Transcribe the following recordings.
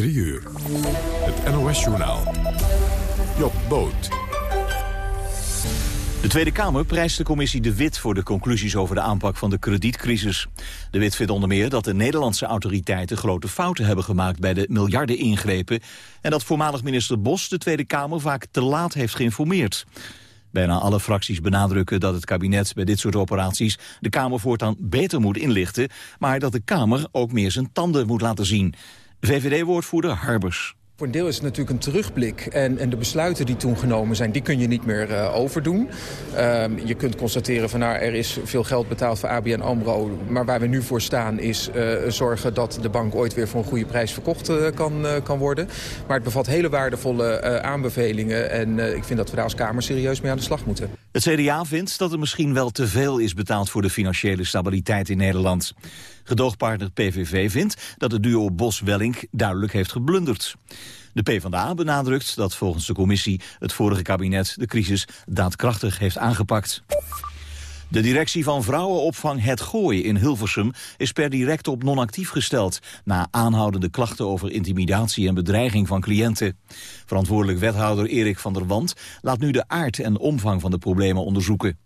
3 uur. Het NOS-journaal. Job Boot. De Tweede Kamer prijst de commissie De Wit voor de conclusies over de aanpak van de kredietcrisis. De Wit vindt onder meer dat de Nederlandse autoriteiten grote fouten hebben gemaakt bij de miljarden ingrepen en dat voormalig minister Bos de Tweede Kamer vaak te laat heeft geïnformeerd. Bijna alle fracties benadrukken dat het kabinet bij dit soort operaties de Kamer voortaan beter moet inlichten, maar dat de Kamer ook meer zijn tanden moet laten zien. VVD-woordvoerder Harbers. Voor een deel is het natuurlijk een terugblik. En, en de besluiten die toen genomen zijn, die kun je niet meer uh, overdoen. Um, je kunt constateren van nou, er is veel geld betaald voor ABN AMRO. Maar waar we nu voor staan is uh, zorgen dat de bank ooit weer voor een goede prijs verkocht uh, kan, kan worden. Maar het bevat hele waardevolle aanbevelingen. En ik vind dat we daar als Kamer serieus mee aan de slag moeten. Het CDA vindt dat er misschien wel te veel is betaald voor de financiële stabiliteit in Nederland. Gedoogpartner PVV vindt dat het duo Bos-Wellink duidelijk heeft geblunderd. De PvdA benadrukt dat volgens de commissie het vorige kabinet de crisis daadkrachtig heeft aangepakt. De directie van vrouwenopvang Het Gooi in Hilversum is per direct op non-actief gesteld... na aanhoudende klachten over intimidatie en bedreiging van cliënten. Verantwoordelijk wethouder Erik van der Wand laat nu de aard en omvang van de problemen onderzoeken.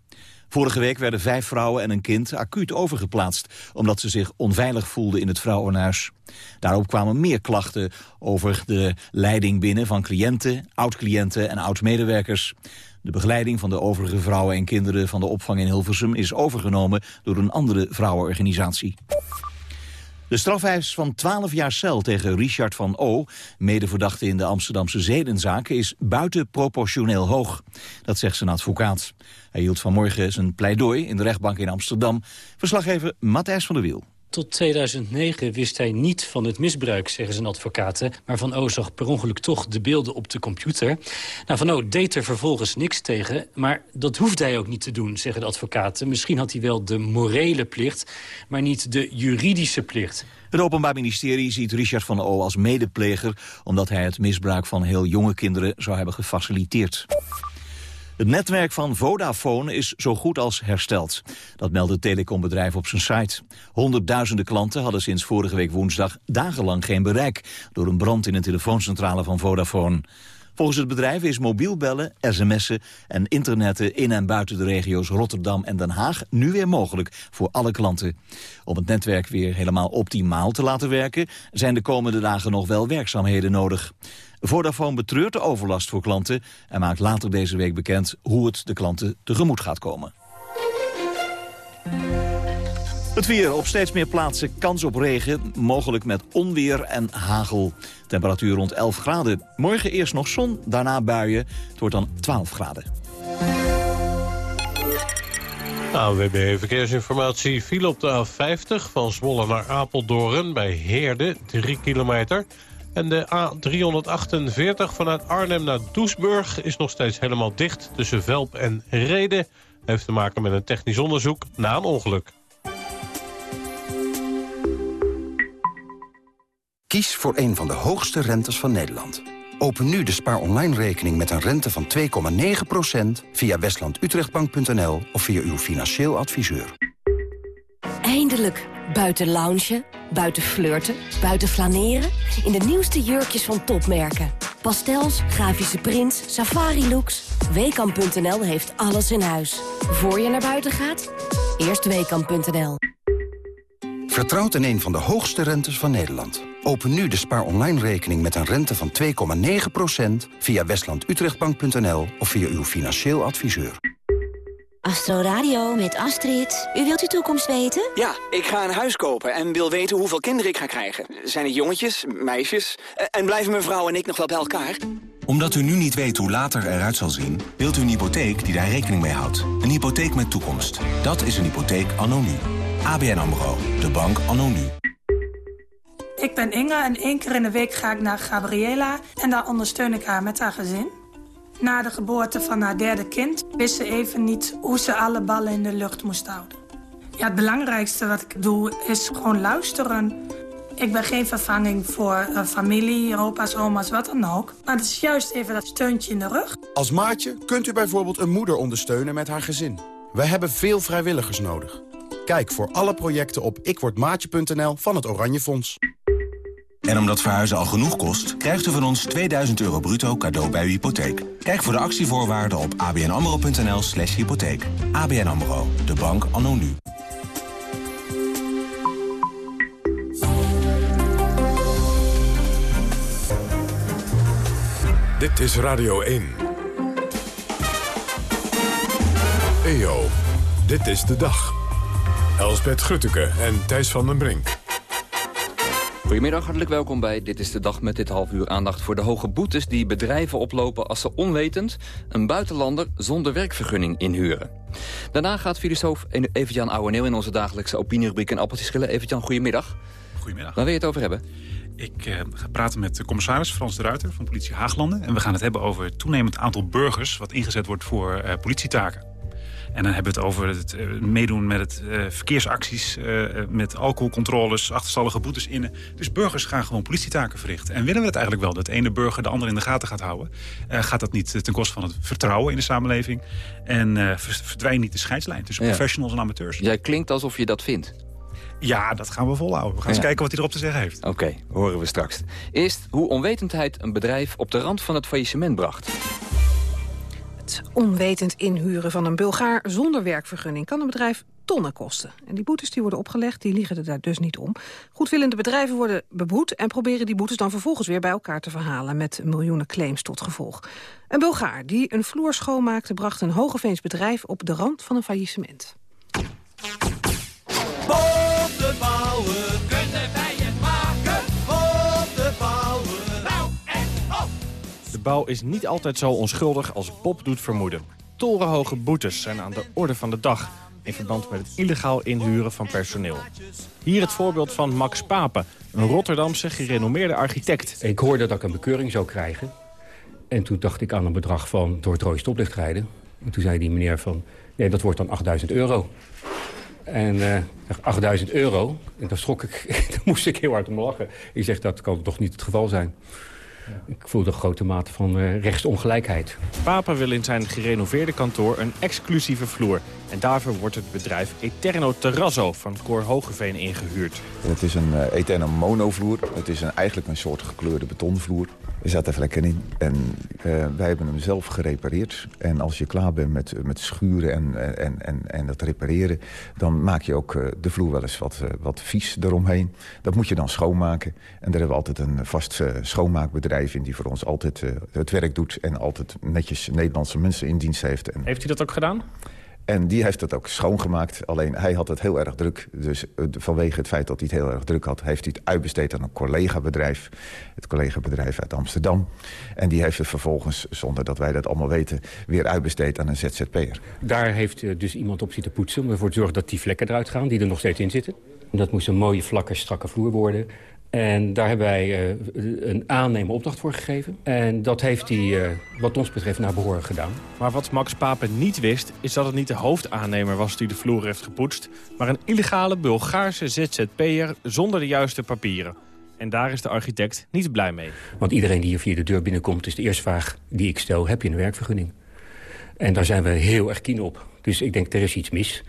Vorige week werden vijf vrouwen en een kind acuut overgeplaatst... omdat ze zich onveilig voelden in het vrouwenhuis. Daarop kwamen meer klachten over de leiding binnen van cliënten, oud-cliënten en oud-medewerkers. De begeleiding van de overige vrouwen en kinderen van de opvang in Hilversum is overgenomen door een andere vrouwenorganisatie. De strafeis van 12 jaar cel tegen Richard van O, medeverdachte in de Amsterdamse zedenzaak, is buitenproportioneel hoog. Dat zegt zijn advocaat. Hij hield vanmorgen zijn pleidooi in de rechtbank in Amsterdam. Verslaggever Matthijs van der Wiel. Tot 2009 wist hij niet van het misbruik, zeggen zijn advocaten. Maar Van O zag per ongeluk toch de beelden op de computer. Nou, Van O deed er vervolgens niks tegen. Maar dat hoefde hij ook niet te doen, zeggen de advocaten. Misschien had hij wel de morele plicht, maar niet de juridische plicht. Het Openbaar Ministerie ziet Richard van O als medepleger... omdat hij het misbruik van heel jonge kinderen zou hebben gefaciliteerd. Het netwerk van Vodafone is zo goed als hersteld. Dat meldt het telecombedrijf op zijn site. Honderdduizenden klanten hadden sinds vorige week woensdag dagenlang geen bereik... door een brand in een telefooncentrale van Vodafone. Volgens het bedrijf is mobiel bellen, sms'en en internetten in en buiten de regio's Rotterdam en Den Haag nu weer mogelijk voor alle klanten. Om het netwerk weer helemaal optimaal te laten werken zijn de komende dagen nog wel werkzaamheden nodig. Vodafone betreurt de overlast voor klanten en maakt later deze week bekend hoe het de klanten tegemoet gaat komen. Het weer op steeds meer plaatsen kans op regen, mogelijk met onweer en hagel. Temperatuur rond 11 graden. Morgen eerst nog zon, daarna buien. Het wordt dan 12 graden. ANWB Verkeersinformatie viel op de A50 van Zwolle naar Apeldoorn bij Heerde, 3 kilometer. En de A348 vanuit Arnhem naar Doesburg is nog steeds helemaal dicht tussen Velp en Reden. Heeft te maken met een technisch onderzoek na een ongeluk. Kies voor een van de hoogste rentes van Nederland. Open nu de spaar online rekening met een rente van 2,9% via westlandutrechtbank.nl of via uw financieel adviseur. Eindelijk. Buiten loungen, buiten flirten, buiten flaneren. In de nieuwste jurkjes van topmerken. Pastels, grafische prints, safari looks. Weekamp.nl heeft alles in huis. Voor je naar buiten gaat, eerst Weekamp.nl. Vertrouwt in een van de hoogste rentes van Nederland. Open nu de spaar online rekening met een rente van 2,9% via westlandutrechtbank.nl of via uw financieel adviseur. Astro Radio met Astrid. U wilt uw toekomst weten? Ja, ik ga een huis kopen en wil weten hoeveel kinderen ik ga krijgen. Zijn het jongetjes, meisjes? En blijven mijn vrouw en ik nog wel bij elkaar? Omdat u nu niet weet hoe later eruit zal zien... wilt u een hypotheek die daar rekening mee houdt. Een hypotheek met toekomst. Dat is een hypotheek anno nu. ABN AMRO. De bank anno nu. Ik ben Inge en één keer in de week ga ik naar Gabriela... en daar ondersteun ik haar met haar gezin. Na de geboorte van haar derde kind wist ze even niet hoe ze alle ballen in de lucht moest houden. Ja, het belangrijkste wat ik doe is gewoon luisteren. Ik ben geen vervanging voor uh, familie, opa's, oma's, wat dan ook. Maar het is juist even dat steuntje in de rug. Als maatje kunt u bijvoorbeeld een moeder ondersteunen met haar gezin. We hebben veel vrijwilligers nodig. Kijk voor alle projecten op ikwordmaatje.nl van het Oranje Fonds. En omdat verhuizen al genoeg kost, krijgt u van ons 2000 euro bruto cadeau bij uw hypotheek. Kijk voor de actievoorwaarden op abnamro.nl slash hypotheek. ABN AMRO, de bank anno nu. Dit is Radio 1. EO, dit is de dag. Elsbeth Grutteke en Thijs van den Brink. Goedemiddag, hartelijk welkom bij Dit is de Dag met dit half uur aandacht voor de hoge boetes die bedrijven oplopen als ze onwetend een buitenlander zonder werkvergunning inhuren. Daarna gaat filosoof Evert-Jan Ouweneel in onze dagelijkse opinierubriek en appeltjes schillen. Evert-Jan, goedemiddag. Goedemiddag. Waar wil je het over hebben? Ik uh, ga praten met de commissaris Frans de Ruiter van politie Haaglanden. En we gaan het hebben over het toenemend aantal burgers... wat ingezet wordt voor uh, politietaken. En dan hebben we het over het uh, meedoen met het verkeersacties... met alcoholcontroles, achterstallige boetes innen. Dus burgers gaan gewoon politietaken verrichten. En willen we het eigenlijk wel, dat de ene burger de andere in de gaten gaat houden? gaat dat niet ten koste van het vertrouwen in de samenleving? En verdwijnt niet de scheidslijn tussen ja. professionals en amateurs? Jij klinkt alsof je dat vindt. Ja, dat gaan we volhouden. We gaan eens kijken wat hij erop te zeggen heeft. Oké, okay, horen we straks. Eerst hoe onwetendheid een bedrijf op de rand van het faillissement bracht. Het onwetend inhuren van een Bulgaar zonder werkvergunning... kan een bedrijf tonnen kosten. En die boetes die worden opgelegd, die liggen er daar dus niet om. Goedwillende bedrijven worden beboet... en proberen die boetes dan vervolgens weer bij elkaar te verhalen... met miljoenen claims tot gevolg. Een Bulgaar die een vloer schoonmaakte... bracht een Hogeveens bedrijf op de rand van een faillissement. Bouw is niet altijd zo onschuldig als Bob doet vermoeden. Torenhoge boetes zijn aan de orde van de dag... in verband met het illegaal inhuren van personeel. Hier het voorbeeld van Max Papen, een Rotterdamse gerenommeerde architect. Ik hoorde dat ik een bekeuring zou krijgen. En toen dacht ik aan een bedrag van door het rode stoplicht rijden. En toen zei die meneer van, nee, dat wordt dan 8000 euro. En uh, 8000 euro. En daar schrok ik, daar moest ik heel hard om lachen. Ik zeg, dat kan toch niet het geval zijn. Ik voelde een grote mate van uh, rechtsongelijkheid. Papa wil in zijn gerenoveerde kantoor een exclusieve vloer. En daarvoor wordt het bedrijf Eterno Terrazzo van Cor Hogeveen ingehuurd. Het is een uh, Eterno monovloer. Het is een, eigenlijk een soort gekleurde betonvloer. Er zaten vlekken in en uh, wij hebben hem zelf gerepareerd. En als je klaar bent met, met schuren en, en, en, en dat repareren... dan maak je ook uh, de vloer wel eens wat, uh, wat vies eromheen. Dat moet je dan schoonmaken. En daar hebben we altijd een vast schoonmaakbedrijf in... die voor ons altijd het werk doet en altijd netjes Nederlandse mensen in dienst heeft. En... Heeft u dat ook gedaan? En die heeft het ook schoongemaakt. Alleen hij had het heel erg druk. Dus vanwege het feit dat hij het heel erg druk had... heeft hij het uitbesteed aan een collega-bedrijf. Het collega-bedrijf uit Amsterdam. En die heeft het vervolgens, zonder dat wij dat allemaal weten... weer uitbesteed aan een ZZP'er. Daar heeft dus iemand op zitten poetsen... om ervoor te zorgen dat die vlekken eruit gaan, die er nog steeds in zitten. Dat moest een mooie, vlakke, strakke vloer worden. En daar hebben wij uh, een aannemer opdracht voor gegeven. En dat heeft hij, uh, wat ons betreft, naar behoren gedaan. Maar wat Max Papen niet wist, is dat het niet de hoofdaannemer was die de vloer heeft gepoetst... maar een illegale Bulgaarse ZZP'er zonder de juiste papieren. En daar is de architect niet blij mee. Want iedereen die hier via de deur binnenkomt, is de eerste vraag die ik stel... heb je een werkvergunning? En daar zijn we heel erg keen op. Dus ik denk, er is iets mis...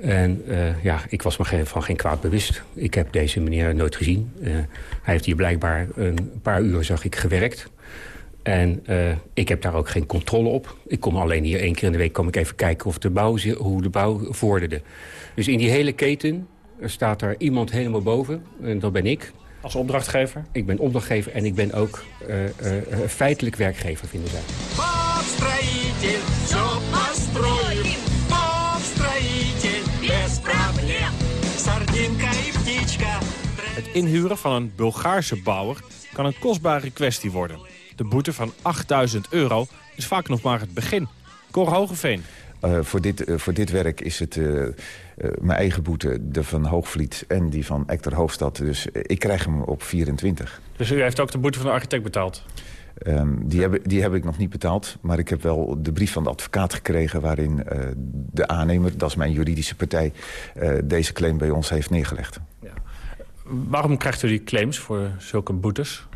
En uh, ja, ik was me geen, van geen kwaad bewust. Ik heb deze meneer nooit gezien. Uh, hij heeft hier blijkbaar een paar uur, zag ik, gewerkt. En uh, ik heb daar ook geen controle op. Ik kom alleen hier één keer in de week kom ik even kijken of de bouw, hoe de bouw vorderde. Dus in die hele keten staat er iemand helemaal boven. En dat ben ik. Als opdrachtgever? Ik ben opdrachtgever en ik ben ook feitelijk werkgever, vinden zij. Het inhuren van een Bulgaarse bouwer kan een kostbare kwestie worden. De boete van 8000 euro is vaak nog maar het begin. Cor Hogeveen. Uh, voor, dit, uh, voor dit werk is het uh, mijn eigen boete, de van Hoogvliet en die van Hector Hoofdstad. Dus ik krijg hem op 24. Dus u heeft ook de boete van de architect betaald? Um, die, heb, die heb ik nog niet betaald. Maar ik heb wel de brief van de advocaat gekregen... waarin de aannemer, dat is mijn juridische partij... deze claim bij ons heeft neergelegd. Ja. Waarom krijgt u die claims voor zulke boetes?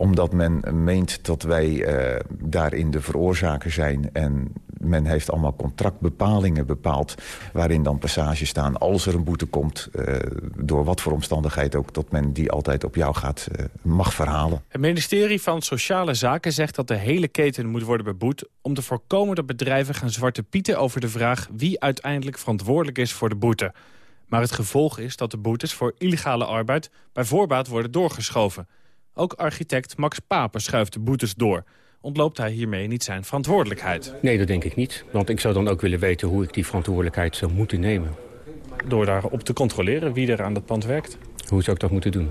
omdat men meent dat wij eh, daarin de veroorzaker zijn... en men heeft allemaal contractbepalingen bepaald... waarin dan passages staan als er een boete komt... Uh, door wat voor omstandigheid ook... dat men die altijd op jou gaat, uh, mag verhalen. Het ministerie van Sociale Zaken zegt dat de hele keten moet worden beboet... om te voorkomen dat bedrijven gaan zwarte pieten over de vraag... wie uiteindelijk verantwoordelijk is voor de boete. Maar het gevolg is dat de boetes voor illegale arbeid... bij voorbaat worden doorgeschoven. Ook architect Max Papen schuift de boetes door ontloopt hij hiermee niet zijn verantwoordelijkheid. Nee, dat denk ik niet. Want ik zou dan ook willen weten hoe ik die verantwoordelijkheid zou moeten nemen. Door daarop te controleren wie er aan dat pand werkt? Hoe zou ik dat moeten doen?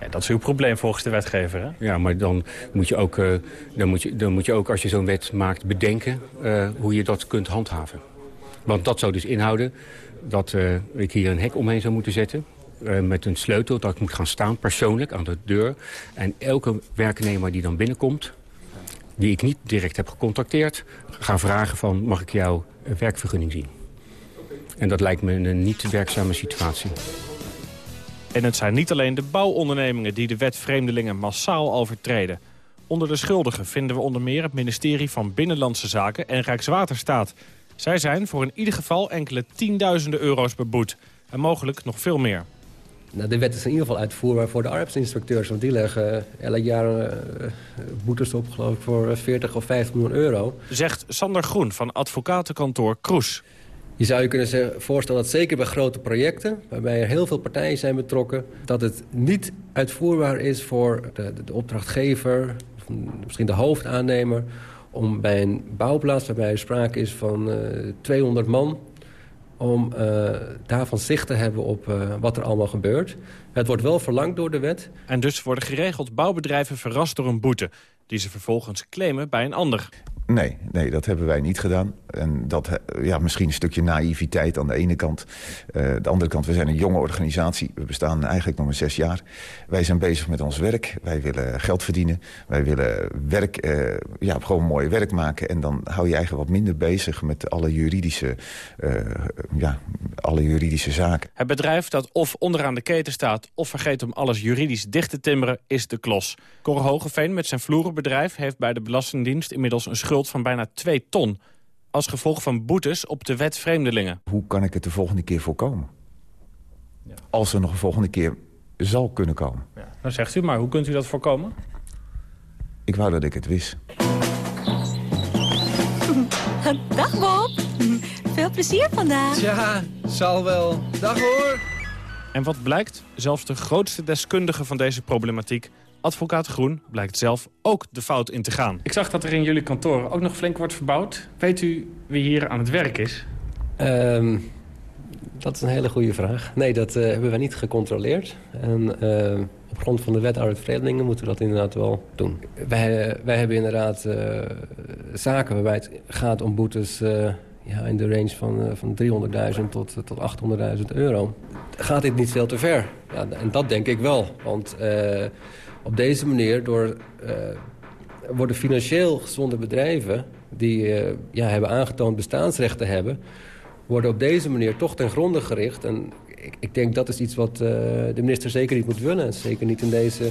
Ja, dat is uw probleem volgens de wetgever, hè? Ja, maar dan moet je ook, uh, dan moet je, dan moet je ook als je zo'n wet maakt, bedenken uh, hoe je dat kunt handhaven. Want dat zou dus inhouden dat uh, ik hier een hek omheen zou moeten zetten met een sleutel dat ik moet gaan staan, persoonlijk, aan de deur. En elke werknemer die dan binnenkomt, die ik niet direct heb gecontacteerd... ga vragen van, mag ik jouw werkvergunning zien? En dat lijkt me een niet werkzame situatie. En het zijn niet alleen de bouwondernemingen die de wet vreemdelingen massaal overtreden. Onder de schuldigen vinden we onder meer het ministerie van Binnenlandse Zaken en Rijkswaterstaat. Zij zijn voor in ieder geval enkele tienduizenden euro's beboet. En mogelijk nog veel meer. Nou, de wet is in ieder geval uitvoerbaar voor de arbeidsinspecteurs. Want die leggen elk jaar uh, boetes op, geloof ik, voor 40 of 50 miljoen euro. Zegt Sander Groen van advocatenkantoor Kroes. Je zou je kunnen voorstellen dat zeker bij grote projecten... waarbij er heel veel partijen zijn betrokken... dat het niet uitvoerbaar is voor de, de opdrachtgever... misschien de hoofdaannemer... om bij een bouwplaats waarbij er sprake is van uh, 200 man om uh, daarvan zicht te hebben op uh, wat er allemaal gebeurt. Het wordt wel verlangd door de wet. En dus worden geregeld bouwbedrijven verrast door een boete... die ze vervolgens claimen bij een ander. Nee, nee, dat hebben wij niet gedaan. En dat, ja, misschien een stukje naïviteit aan de ene kant. Uh, de andere kant, we zijn een jonge organisatie. We bestaan eigenlijk nog maar zes jaar. Wij zijn bezig met ons werk. Wij willen geld verdienen. Wij willen werk, uh, ja, gewoon mooi werk maken. En dan hou je eigenlijk wat minder bezig met alle juridische, ja, alle juridische zaken. Het bedrijf dat of onderaan de keten staat... of vergeet om alles juridisch dicht te timmeren, is de klos. Cor Hogeveen met zijn vloerenbedrijf heeft bij de Belastingdienst... inmiddels een schuld van bijna 2 ton. Als gevolg van boetes op de wet vreemdelingen. Hoe kan ik het de volgende keer voorkomen? Ja. Als er nog een volgende keer zal kunnen komen. Ja. Dan zegt u, maar hoe kunt u dat voorkomen? Ik wou dat ik het wist. Dag Bob. Veel plezier vandaag. Ja, zal wel. Dag hoor. En wat blijkt? Zelfs de grootste deskundige van deze problematiek Advocaat Groen blijkt zelf ook de fout in te gaan. Ik zag dat er in jullie kantoor ook nog flink wordt verbouwd. Weet u wie hier aan het werk is? Um, dat is een hele goede vraag. Nee, dat uh, hebben we niet gecontroleerd. En uh, op grond van de wet arbeidsvreemdelingen moeten we dat inderdaad wel doen. Wij, wij hebben inderdaad uh, zaken waarbij het gaat om boetes ja, in de range van, van 300.000 tot, tot 800.000 euro. Gaat dit niet veel te ver? Ja, en dat denk ik wel. Want op deze manier door, uh, worden financieel gezonde bedrijven... die uh, ja, hebben aangetoond bestaansrecht te hebben... worden op deze manier toch ten gronde gericht. En ik, ik denk dat is iets wat uh, de minister zeker niet moet willen. Zeker niet in deze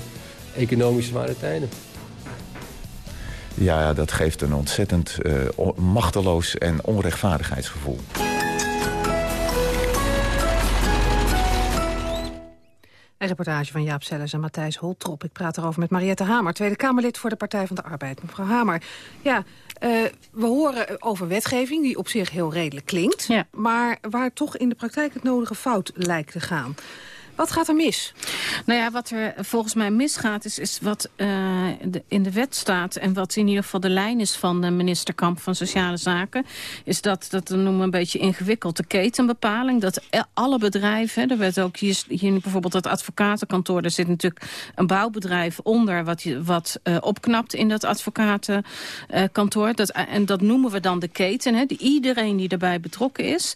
economisch zware tijden. Ja, dat geeft een ontzettend machteloos en onrechtvaardigheidsgevoel. Een reportage van Jaap Sellers en Matthijs Holtrop. Ik praat erover met Mariette Hamer, Tweede Kamerlid voor de Partij van de Arbeid. Mevrouw Hamer, ja, uh, we horen over wetgeving die op zich heel redelijk klinkt... Ja. maar waar toch in de praktijk het nodige fout lijkt te gaan. Wat gaat er mis? Nou ja, wat er volgens mij misgaat is, is wat de, in de wet staat... en wat in ieder geval de lijn is van de minister Kamp van Sociale Zaken... is dat, dat noemen we een beetje ingewikkelde ketenbepaling. Dat alle bedrijven, er werd ook hier, hier bijvoorbeeld het advocatenkantoor... er zit natuurlijk een bouwbedrijf onder wat, wat uh, opknapt in dat advocatenkantoor. dat, en dat noemen we dan de keten, hè, iedereen die erbij betrokken is.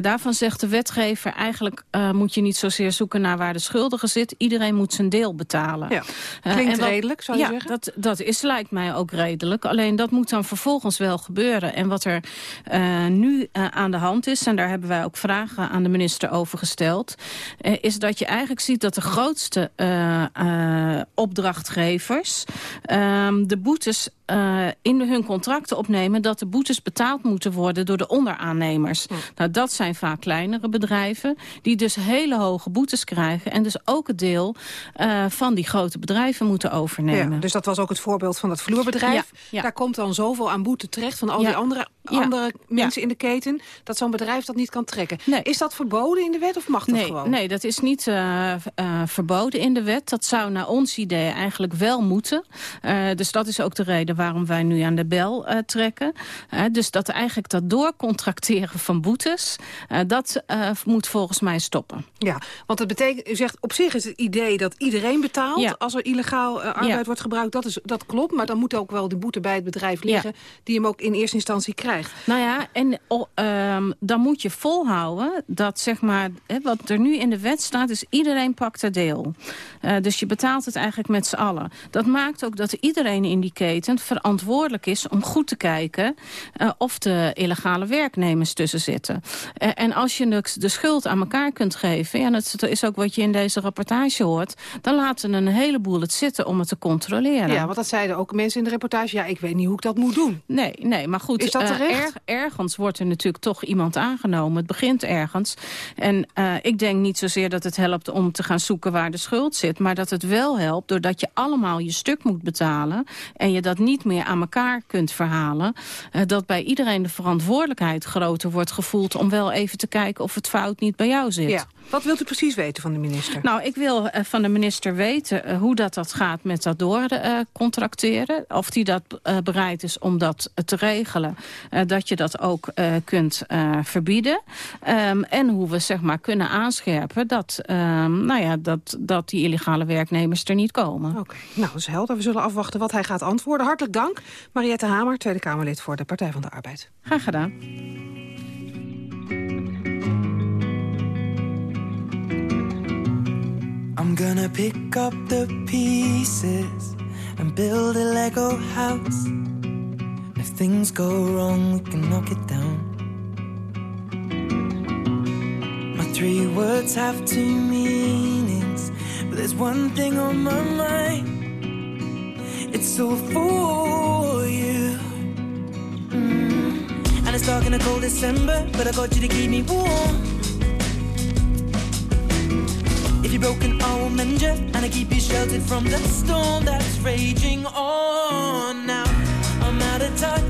Daarvan zegt de wetgever eigenlijk moet je niet zozeer zoeken zoeken naar waar de schuldige zit. Iedereen moet zijn deel betalen. Ja. Eh, Klinkt wat- redelijk, zou je ja, zeggen? Dat, dat is, lijkt mij ook redelijk. Alleen dat moet dan vervolgens wel gebeuren. En wat er eh, nu eh, aan de hand is... en daar hebben wij ook vragen aan de minister over gesteld... is dat je eigenlijk ziet dat de grootste opdrachtgevers... ehm, de boetes in hun contracten opnemen... dat de boetes betaald moeten worden door de onderaannemers. Nou, dat zijn vaak kleinere bedrijven... die dus hele hoge boetes krijgen... en dus ook het deel eh, van die grote bedrijven moeten overnemen. Ja, dus dat was ook het voorbeeld van dat vloerbedrijf. Ja, ja. Daar komt dan zoveel aan boete terecht van al die andere, Ja. andere mensen in de keten... dat zo'n bedrijf dat niet kan trekken. Is dat verboden in de wet of mag dat nee, gewoon? Nee, dat is niet eh, eh, verboden in de wet. Dat zou naar ons idee eigenlijk wel moeten. Eh, dus dat is ook de reden waarom wij nu aan de bel trekken. Dus dat eigenlijk dat doorcontracteren van boetes... dat moet volgens mij stoppen. Ja, want dat betekent, u zegt op zich is het idee dat iedereen betaalt... Ja. als er illegaal arbeid wordt gebruikt. Dat, is, dat klopt, maar dan moet ook wel de boete bij het bedrijf liggen... die hem ook in eerste instantie krijgt. Nou ja, en oh, ehm, dan moet je volhouden dat zeg maar, hè, wat er nu in de wet staat, is iedereen pakt er deel. Eh, dus je betaalt het eigenlijk met z'n allen. Dat maakt ook dat iedereen in die keten verantwoordelijk is om goed te kijken eh, of de illegale werknemers tussen zitten. Eh, en als je de, de schuld aan elkaar kunt geven, ja, dat is ook wat je in deze rapportage hoort, dan laten een heleboel het zitten om het te controleren. Ja, want dat zeiden ook mensen in de reportage. Ja, ik weet niet hoe ik dat moet doen. Nee, nee, maar goed. Is dat terecht? Erg- ergens wordt er natuurlijk toch iemand aangenomen. Het begint ergens. En eh, ik denk niet zozeer dat het helpt om te gaan zoeken waar de schuld zit. Maar dat het wel helpt doordat je allemaal je stuk moet betalen. En je dat niet meer aan elkaar kunt verhalen. eh, dat bij iedereen de verantwoordelijkheid groter wordt gevoeld. Om wel even te kijken of het fout niet bij jou zit. Ja. Wat wilt u precies weten van de minister? Nou, ik wil eh, van de minister weten hoe dat, dat gaat met dat doorcontracteren. of die dat bereid is om dat te regelen. Eh, dat je dat ook eh, kunt eh, verbieden. Ehm, en hoe we zeg maar, kunnen aanscherpen dat, ehm, nou ja, dat, dat die illegale werknemers er niet komen. Oké, nou, dat is helder. We zullen afwachten wat hij gaat antwoorden. Hartelijk dank. Mariette Hamer, Tweede Kamerlid voor de Partij van de Arbeid. Graag gedaan. I'm gonna pick up the pieces and build a Lego house. Things go wrong, we can knock it down. My three words have two meanings, but there's one thing on my mind. It's all for you. Mm. And it's dark in a cold December, but I got you to keep me warm. If you're broken, I will mend you, and I keep you sheltered from the storm that's raging on. Now I'm out of touch,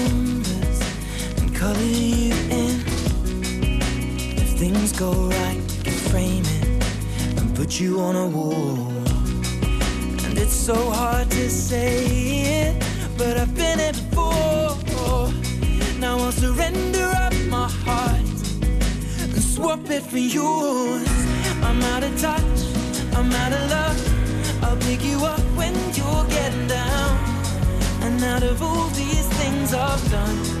you. If things go right, we can frame it and put you on a wall. And it's so hard to say it, but I've been it before. Now I'll surrender up my heart and swap it for yours. I'm out of touch, I'm out of love. I'll pick you up when you're getting down. And out of all these things I've done,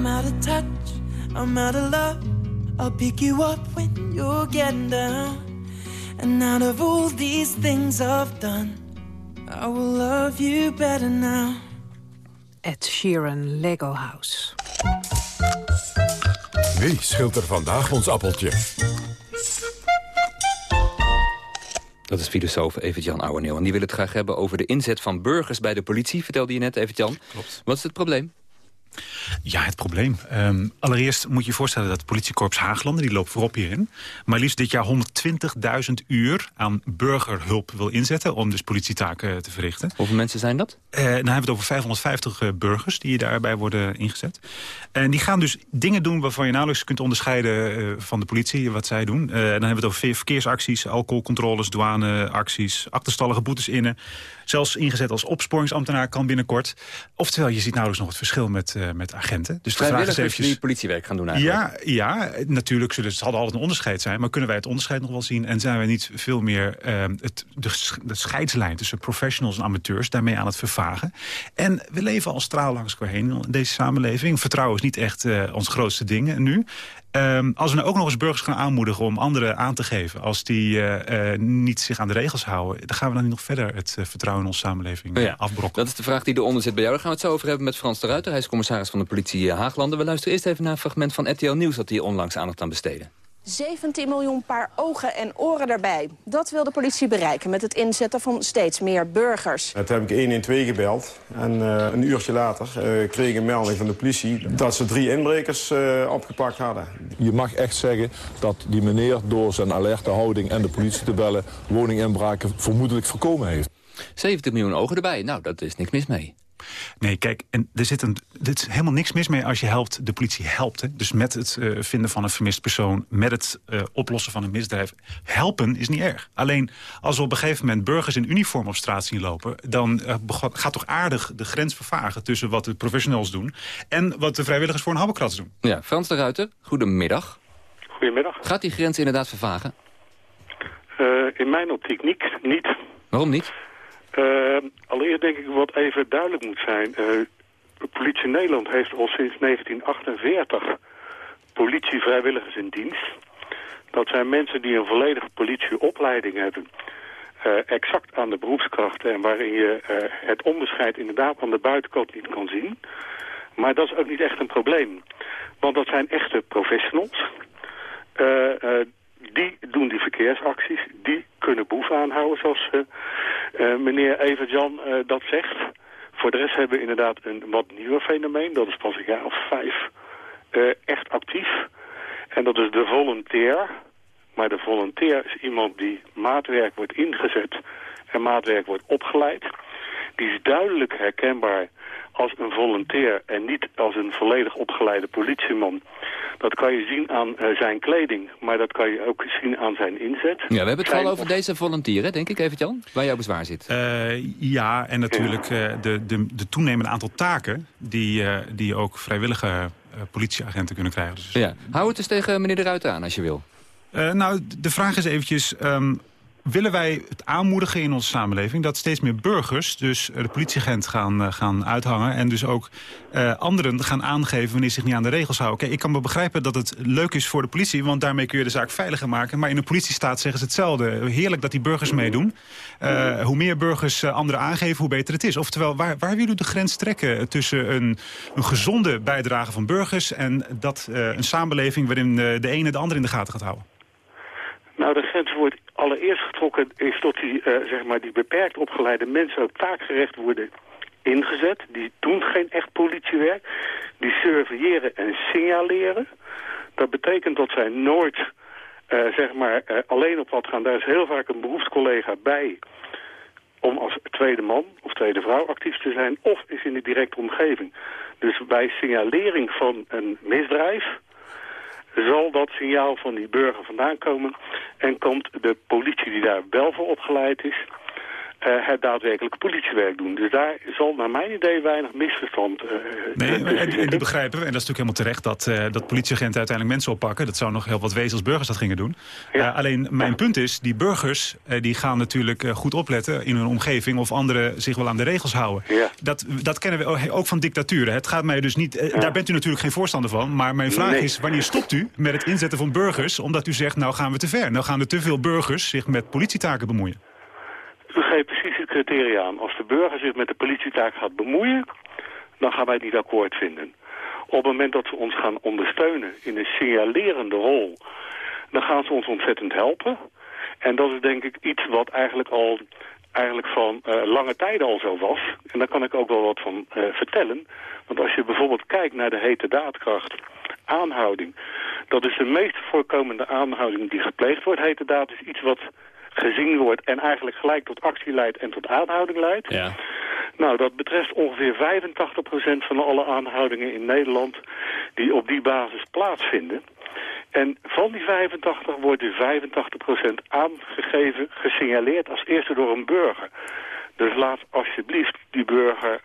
I'm out of touch, I'm out of love. I'll pick you up when you're getting down. And out of all these things I've done, I will love you better now. Ed Sheeran, Lego House. Wie schilt er vandaag ons appeltje? Dat is filosoof Evert-Jan Ouweneel. En die wil het graag hebben over de inzet van burgers bij de politie. Vertelde je net, Evert-Jan. Klopt. Wat is het probleem? Ja, het probleem. Ehm, allereerst moet je je voorstellen dat het politiekorps Haaglanden... die loopt voorop hierin... maar liefst dit jaar 120.000 uur aan burgerhulp wil inzetten... om dus politietaken eh, te verrichten. Hoeveel mensen zijn dat? Eh, dan hebben we het over 550 eh, burgers die daarbij worden ingezet. En die gaan dus dingen doen waarvan je nauwelijks kunt onderscheiden van de politie, wat zij doen. Dan hebben we het over verkeersacties, alcoholcontroles, douaneacties, achterstallige boetes innen. Zelfs ingezet als opsporingsambtenaar kan binnenkort. Oftewel, je ziet nauwelijks nog het verschil met, met agenten. Dus de vraag is Vrijwilligers eventjes... die politiewerk gaan doen eigenlijk. Ja, ja, natuurlijk zullen, zal altijd een onderscheid zijn. Maar kunnen wij het onderscheid nog wel zien? En zijn wij niet veel meer eh, het, de, sch- de scheidslijn tussen professionals en amateurs... daarmee aan het vervagen? En we leven al straal langs in deze samenleving. Vertrouwen is niet echt eh, ons grootste ding nu. Ehm, als we nou ook nog eens burgers gaan aanmoedigen om anderen aan te geven... als die eh, niet zich aan de regels houden... dan gaan we dan niet nog verder het eh, vertrouwen in onze samenleving eh, Ja, afbrokkelen. Dat is de vraag die eronder zit bij jou. Daar gaan we het zo over hebben met Frans de Ruiter. Hij is commissaris van de politie Haaglanden. We luisteren eerst even naar een fragment van RTL Nieuws... dat hier onlangs aandacht aan besteden. 17 miljoen paar ogen en oren erbij. Dat wil de politie bereiken met het inzetten van steeds meer burgers. Het heb ik 112 gebeld en eh, een uurtje later eh, kreeg ik een melding van de politie... dat ze drie inbrekers eh, opgepakt hadden. Je mag echt zeggen dat die meneer door zijn alerte houding en de politie te bellen... woninginbraken vermoedelijk voorkomen heeft. 70 miljoen ogen erbij. Nou, dat is niks mis mee. Nee, kijk, en er zit een, er is helemaal niks mis mee als je helpt, de politie helpt. Hè. Dus met het eh, vinden van een vermist persoon, met het eh, oplossen van een misdrijf. Helpen is niet erg. Alleen als we op een gegeven moment burgers in uniform op straat zien lopen... dan eh, gaat toch aardig de grens vervagen tussen wat de professionals doen... en wat de vrijwilligers voor een habbekrats doen. Ja, Frans de Ruiter, goedemiddag. Goedemiddag. Gaat die grens inderdaad vervagen? Eh, in mijn optiek niet. niet. Waarom niet? Eh, allereerst denk ik wat even duidelijk moet zijn. Eh, de politie Nederland heeft al sinds 1948 politievrijwilligers in dienst. Dat zijn mensen die een volledige politieopleiding hebben. eh, exact aan de beroepskrachten en waarin je het onderscheid inderdaad aan de buitenkant niet kan zien. Maar dat is ook niet echt een probleem. Want dat zijn echte professionals. Die doen die verkeersacties. Die kunnen boeven aanhouden, zoals eh, eh, meneer Evert-Jan eh, dat zegt. Voor de rest hebben we inderdaad een wat nieuwer fenomeen. Dat is pas een jaar of vijf echt actief. En dat is de volunteer. Maar de volunteer is iemand die maatwerk wordt ingezet en maatwerk wordt opgeleid. Die is duidelijk herkenbaar als een volunteer en niet als een volledig opgeleide politieman. Dat kan je zien aan eh, zijn kleding, maar dat kan je ook zien aan zijn inzet. Ja, we hebben het vooral over deze volontieren, denk ik, Evert-Jan. Waar jouw bezwaar zit. Eh, ja, en natuurlijk eh, de, de, de toenemende aantal taken... die, eh, die ook vrijwillige eh, politieagenten kunnen krijgen. Dus, Ja. Hou het eens tegen meneer de Ruiter aan als je wil. Eh, nou, de vraag is eventjes... ehm, willen wij het aanmoedigen in onze samenleving... dat steeds meer burgers dus eh, de politieagent gaan, eh, gaan uithangen... en dus ook eh, anderen gaan aangeven wanneer ze zich niet aan de regels houden. Kijk, ik kan me begrijpen dat het leuk is voor de politie... want daarmee kun je de zaak veiliger maken. Maar in de politiestaat zeggen ze hetzelfde. Heerlijk dat die burgers meedoen. Hoe meer burgers anderen aangeven, hoe beter het is. Oftewel, waar, waar u de grens trekken tussen een, een gezonde bijdrage van burgers... en dat een samenleving waarin de ene de ander in de gaten gaat houden? Nou, de grens wordt allereerst getrokken is tot die, eh, zeg maar, die beperkt opgeleide mensen ook taakgerecht worden ingezet. Die doen geen echt politiewerk. Die surveilleren en signaleren. Dat betekent dat zij nooit eh, zeg maar, eh, alleen op wat gaan. Daar is heel vaak een beroepscollega bij om als tweede man of tweede vrouw actief te zijn. Of is in de directe omgeving. Dus bij signalering van een misdrijf zal dat signaal van die burger vandaan komen. En komt de politie die daar wel voor opgeleid is... eh, het daadwerkelijke politiewerk doen. Dus daar zal naar mijn idee weinig misverstand uh, Nee, en, en die begrijpen we, en dat is natuurlijk helemaal terecht... dat, uh, dat politieagenten uiteindelijk mensen oppakken. Dat zou nog heel wat wezen als burgers dat gingen doen. Ja. alleen mijn punt is, die burgers die gaan natuurlijk goed opletten... in hun omgeving of anderen zich wel aan de regels houden. Ja. Dat, dat kennen we ook van dictaturen. Het gaat mij dus niet... Daar bent u natuurlijk geen voorstander van. Maar mijn vraag Nee. is, wanneer stopt u met het inzetten van burgers... omdat u zegt, nou gaan we te ver. Nou gaan er te veel burgers zich met politietaken bemoeien. U geeft precies het criteria aan. Als de burger zich met de politietaak gaat bemoeien, dan gaan wij het niet akkoord vinden. Op het moment dat ze ons gaan ondersteunen in een signalerende rol, dan gaan ze ons ontzettend helpen. En dat is denk ik iets wat eigenlijk al eigenlijk van eh, lange tijden al zo was. En daar kan ik ook wel wat van eh, vertellen. Want als je bijvoorbeeld kijkt naar de hete daadkracht, aanhouding. Dat is de meest voorkomende aanhouding die gepleegd wordt. Hete daad is iets wat gezien wordt en eigenlijk gelijk tot actie leidt en tot aanhouding leidt. Ja. Nou, dat betreft ongeveer 85% van alle aanhoudingen in Nederland die op die basis plaatsvinden. En van die 85 wordt dus 85% aangegeven, gesignaleerd als eerste door een burger. Dus laat alsjeblieft die burger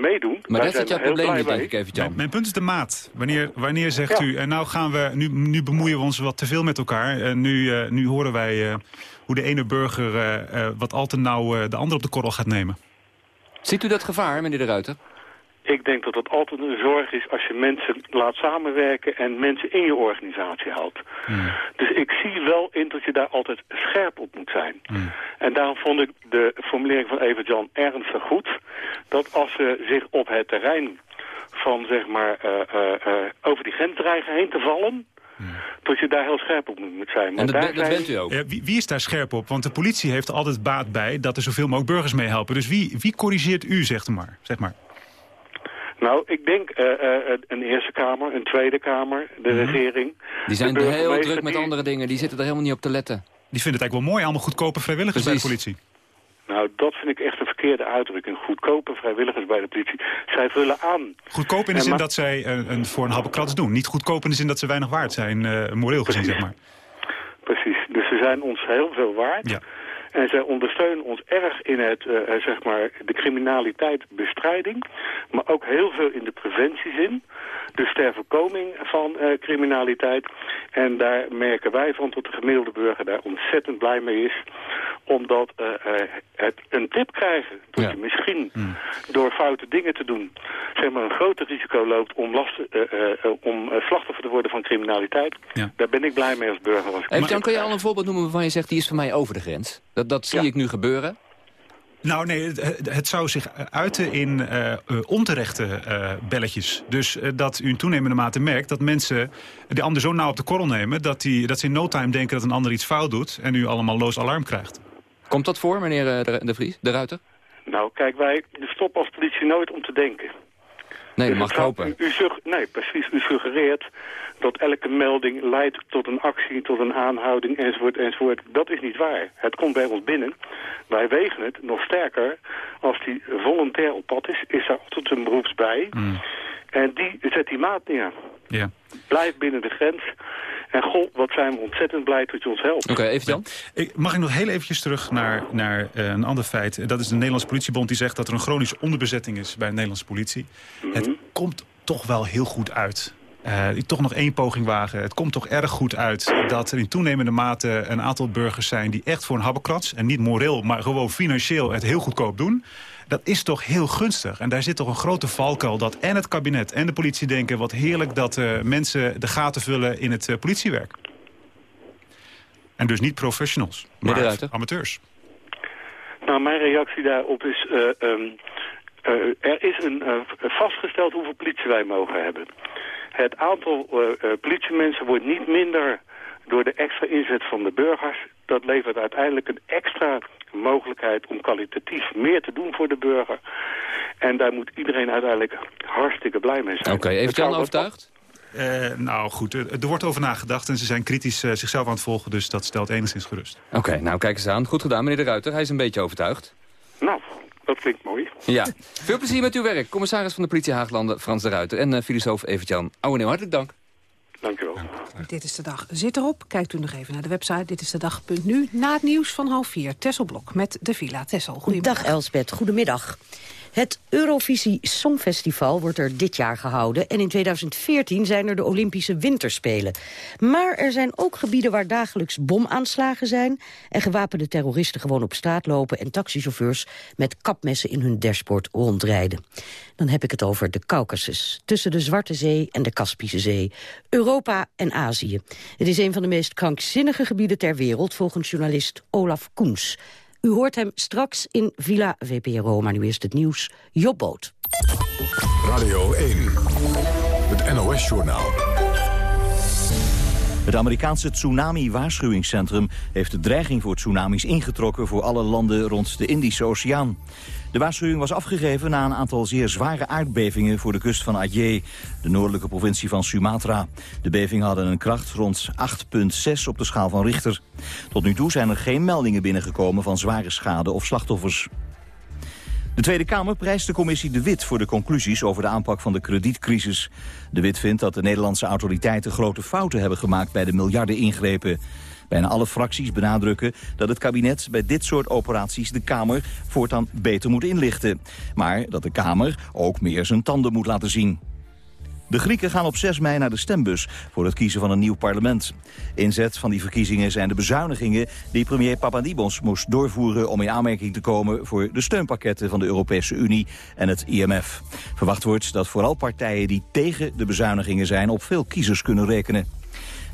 meedoen. Maar Wij dat is jouw probleem niet, denk ik even, Jan. Mijn, mijn punt is de maat. Wanneer, wanneer zegt Ja. u, en nou, gaan we, nu, nu bemoeien we ons wat te veel met elkaar. En nu, eh, nu horen wij eh, hoe de ene burger eh, eh, wat al te nauw eh, de ander op de korrel gaat nemen. Ziet u dat gevaar, meneer de Ruiter? Ik denk dat het altijd een zorg is als je mensen laat samenwerken en mensen in je organisatie houdt. Dus ik zie wel in dat je daar altijd scherp op moet zijn. En daarom vond ik de formulering van Evert-Jan ernstig goed. Dat als ze zich op het terrein van zeg maar eh, eh, eh, over die grens dreigen heen te vallen... dat je daar heel scherp op moet zijn. Maar En dat, daar ben- dat zijn- bent u ook. Eh, wie, wie is daar scherp op? Want de politie heeft er altijd baat bij dat er zoveel mogelijk burgers mee helpen. Dus wie, wie corrigeert u, zegt maar? Zeg maar. Nou, ik denk eh, eh, een Eerste Kamer, een Tweede Kamer, de regering. Mhm. Die zijn de heel druk met die- andere dingen. Die zitten er helemaal niet op te letten. Die vinden het eigenlijk wel mooi, allemaal goedkope vrijwilligers bij de Precies. politie. Nou, dat vind ik echt een verkeerde uitdrukking. Goedkope vrijwilligers bij de politie. Zij vullen aan. Goedkoop in de En zin dat zij een, een, voor een habbekrats doen. Niet goedkoop in de zin dat ze weinig waard zijn, eh, moreel gezien, zeg maar. Precies. Dus ze zijn ons heel veel waard. Ja. En zij ondersteunen ons erg in het, eh, eh, zeg maar, de criminaliteitsbestrijding. Maar ook heel veel in de preventiezin. Dus ter voorkoming van eh, criminaliteit. En daar merken wij van dat de gemiddelde burger daar ontzettend blij mee is. Omdat eh, eh, het een tip krijgen. Dat je misschien door foute dingen te doen... zeg maar een groter risico loopt om, last, eh, eh, eh, om slachtoffer te worden van criminaliteit. Daar ben ik blij mee als burger. Als Even, Jan, kun je al een voorbeeld noemen waarvan je zegt... die is voor mij over de grens? Dat, dat zie ik nu gebeuren. Nou nee, het, het zou zich uiten in eh, eh, onterechte eh, belletjes. Dus dat u in toenemende mate merkt dat mensen de ander zo nauw op de korrel nemen... Dat, die, dat ze in no time denken dat een ander iets fout doet... en u allemaal loos alarm krijgt. Komt dat voor, meneer eh, de, Vries, de Ruiter? Nou, kijk, wij stoppen als politie nooit om te denken. Nee, dat Dus mag hopen. U, nee, precies. U suggereert dat elke melding leidt tot een actie, tot een aanhouding, enzovoort, enzovoort. Dat is niet waar. Het komt bij ons binnen. Wij wegen het nog sterker. Als die volontair op pad is, is daar altijd een beroeps bij. En die zet die maat neer. Ja. Blijf binnen de grens. En goh, wat zijn we ontzettend blij dat je ons helpt. Oké, even. Ik, mag ik nog heel eventjes terug naar, naar eh, een ander feit. Dat is de Nederlandse politiebond die zegt dat er een chronische onderbezetting is bij de Nederlandse politie. Het komt toch wel heel goed uit. Eh, ik toch nog één poging wagen. Het komt toch erg goed uit dat er in toenemende mate een aantal burgers zijn... die echt voor een habbekrats, en niet moreel, maar gewoon financieel het heel goedkoop doen. Dat is toch heel gunstig. En daar zit toch een grote valkuil dat en het kabinet en de politie denken... wat heerlijk dat eh, mensen de gaten vullen in het eh, politiewerk. En dus niet professionals, maar amateurs. Nou, mijn reactie daarop is... eh, ehm, eh, er is een eh, vastgesteld hoeveel politie wij mogen hebben. Het aantal eh, eh, politiemensen wordt niet minder door de extra inzet van de burgers. Dat levert uiteindelijk een extra mogelijkheid om kwalitatief meer te doen voor de burger. En daar moet iedereen uiteindelijk hartstikke blij mee zijn. Oké, Jan wat- overtuigd? Eh, nou goed, er, er wordt over nagedacht en ze zijn kritisch zichzelf aan het volgen. Dus dat stelt enigszins gerust. Oké, nou kijk eens aan. Goed gedaan, meneer de Ruiter. Hij is een beetje overtuigd. Nou, dat klinkt mooi. Ja. Veel plezier met uw werk. Commissaris van de politie Haaglanden, Frans de Ruiter... en eh, filosoof Evert-Jan Ouweneel. Hartelijk dank. Dank u wel. Dit is de dag zit erop. Kijkt u nog even naar de website Dit is de dag.nu. Na het nieuws van half vier. Tessel Blok met de Villa. Tessel, goedemiddag. Dag Elsbeth, goedemiddag. Het Eurovisie Songfestival wordt er dit jaar gehouden... en in 2014 zijn er de Olympische Winterspelen. Maar er zijn ook gebieden waar dagelijks bomaanslagen zijn... en gewapende terroristen gewoon op straat lopen... en taxichauffeurs met kapmessen in hun dashboard rondrijden. Dan heb ik het over de Caucasus, tussen de Zwarte Zee en de Kaspische Zee. Europa en Azië. Het is een van de meest krankzinnige gebieden ter wereld... volgens journalist Olaf Koens. U hoort hem straks in Villa VPRO, maar nu eerst het nieuws. Jobboot. Radio 1, het NOS-journaal. Het Amerikaanse tsunami-waarschuwingscentrum heeft de dreiging voor tsunamis ingetrokken voor alle landen rond de Indische Oceaan. De waarschuwing was afgegeven na een aantal zeer zware aardbevingen voor de kust van Aceh, de noordelijke provincie van Sumatra. De bevingen hadden een kracht rond 8,6 op de schaal van Richter. Tot nu toe zijn er geen meldingen binnengekomen van zware schade of slachtoffers. De Tweede Kamer prijst de commissie De Wit voor de conclusies over de aanpak van de kredietcrisis. De Wit vindt dat de Nederlandse autoriteiten grote fouten hebben gemaakt bij de miljarden ingrepen. Bijna alle fracties benadrukken dat het kabinet bij dit soort operaties de Kamer voortaan beter moet inlichten. Maar dat de Kamer ook meer zijn tanden moet laten zien. De Grieken gaan op 6 mei naar de stembus voor het kiezen van een nieuw parlement. Inzet van die verkiezingen zijn de bezuinigingen die premier Papadimos moest doorvoeren om in aanmerking te komen voor de steunpakketten van de Europese Unie en het IMF. Verwacht wordt dat vooral partijen die tegen de bezuinigingen zijn op veel kiezers kunnen rekenen.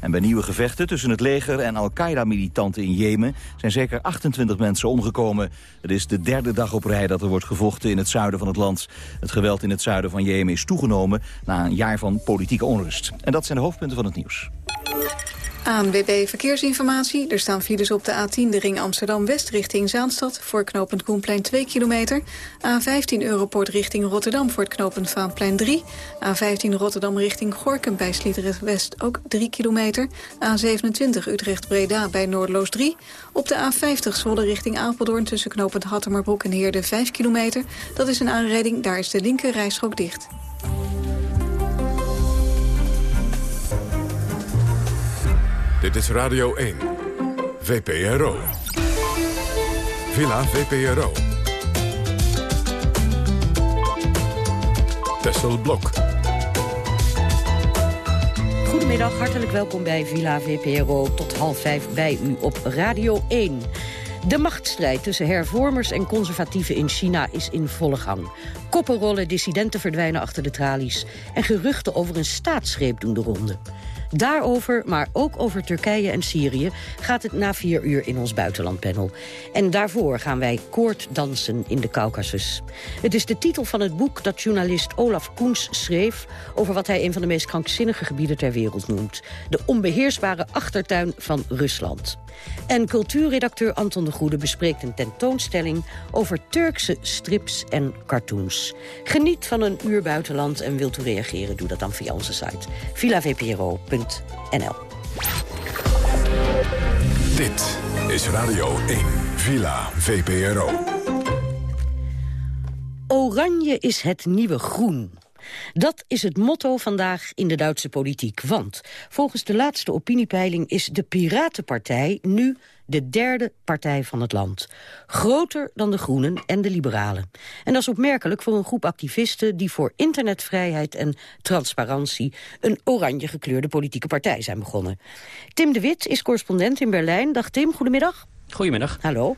En bij nieuwe gevechten tussen het leger en Al-Qaeda-militanten in Jemen... zijn zeker 28 mensen omgekomen. Het is de derde dag op rij dat er wordt gevochten in het zuiden van het land. Het geweld in het zuiden van Jemen is toegenomen... na een jaar van politieke onrust. En dat zijn de hoofdpunten van het nieuws. ANWB Verkeersinformatie. Er staan files op de A10, de ring Amsterdam-West richting Zaanstad... voor knooppunt Koenplein 2 kilometer. A15 Europort richting Rotterdam voor het knooppunt Vaanplein 3. A15 Rotterdam richting Gorkum bij Sliedrecht West ook 3 kilometer. A27 Utrecht-Breda bij Noordloos 3. Op de A50 Zwolle richting Apeldoorn tussen knooppunt Hattemerbroek en Heerde 5 kilometer. Dat is een aanrijding, daar is de linker rijstrook dicht. Dit is Radio 1, VPRO. Villa VPRO. Tessel Blok. Goedemiddag, hartelijk welkom bij Villa VPRO. Tot half vijf bij u op Radio 1. De machtsstrijd tussen hervormers en conservatieven in China is in volle gang. Koppenrollen, dissidenten verdwijnen achter de tralies... en geruchten over een staatsgreep doen de ronde. Daarover, maar ook over Turkije en Syrië... gaat het na vier uur in ons buitenlandpanel. En daarvoor gaan wij koorddansen in de Caucasus. Het is de titel van het boek dat journalist Olaf Koens schreef... over wat hij een van de meest krankzinnige gebieden ter wereld noemt. De onbeheersbare achtertuin van Rusland. En cultuurredacteur Anton de Goede bespreekt een tentoonstelling... over Turkse strips en cartoons. Geniet van een uur buitenland en wilt u reageren... doe dat dan via onze site villavpro.nl. Dit is Radio 1, Villa VPRO. Oranje is het nieuwe groen. Dat is het motto vandaag in de Duitse politiek. Want volgens de laatste opiniepeiling is de Piratenpartij nu de derde partij van het land. Groter dan de Groenen en de Liberalen. En dat is opmerkelijk voor een groep activisten... die voor internetvrijheid en transparantie... een oranje gekleurde politieke partij zijn begonnen. Tim de Wit is correspondent in Berlijn. Dag Tim, goedemiddag. Goedemiddag. Hallo.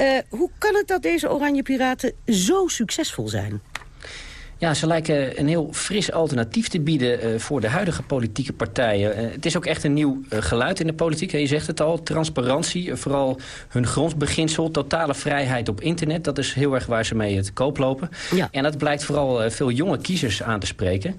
Uh, hoe kan het dat deze oranje piraten zo succesvol zijn? Ja, ze lijken een heel fris alternatief te bieden uh, voor de huidige politieke partijen. Uh, het is ook echt een nieuw uh, geluid in de politiek. Je zegt het al, transparantie, vooral hun grondbeginsel, totale vrijheid op internet. Dat is heel erg waar ze mee te koop lopen. Ja. En dat blijkt vooral veel jonge kiezers aan te spreken.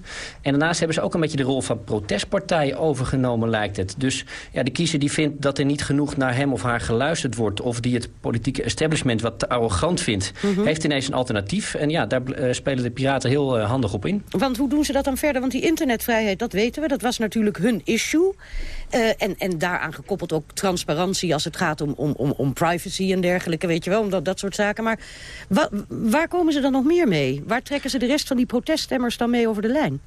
En daarnaast hebben ze ook een beetje de rol van protestpartij overgenomen, lijkt het. Dus ja, de kiezer die vindt dat er niet genoeg naar hem of haar geluisterd wordt... of die het politieke establishment wat te arrogant vindt... -hmm. heeft ineens een alternatief. En ja, daar spelen de piraten heel handig op in. Want hoe doen ze dat dan verder? Want die internetvrijheid, dat weten we, dat was natuurlijk hun issue. en, en daaraan gekoppeld ook transparantie als het gaat om, om, om, om privacy en dergelijke, weet je wel, om dat, dat soort zaken. Maar waar komen ze dan nog meer mee? Waar trekken ze de rest van die proteststemmers dan mee over de lijn?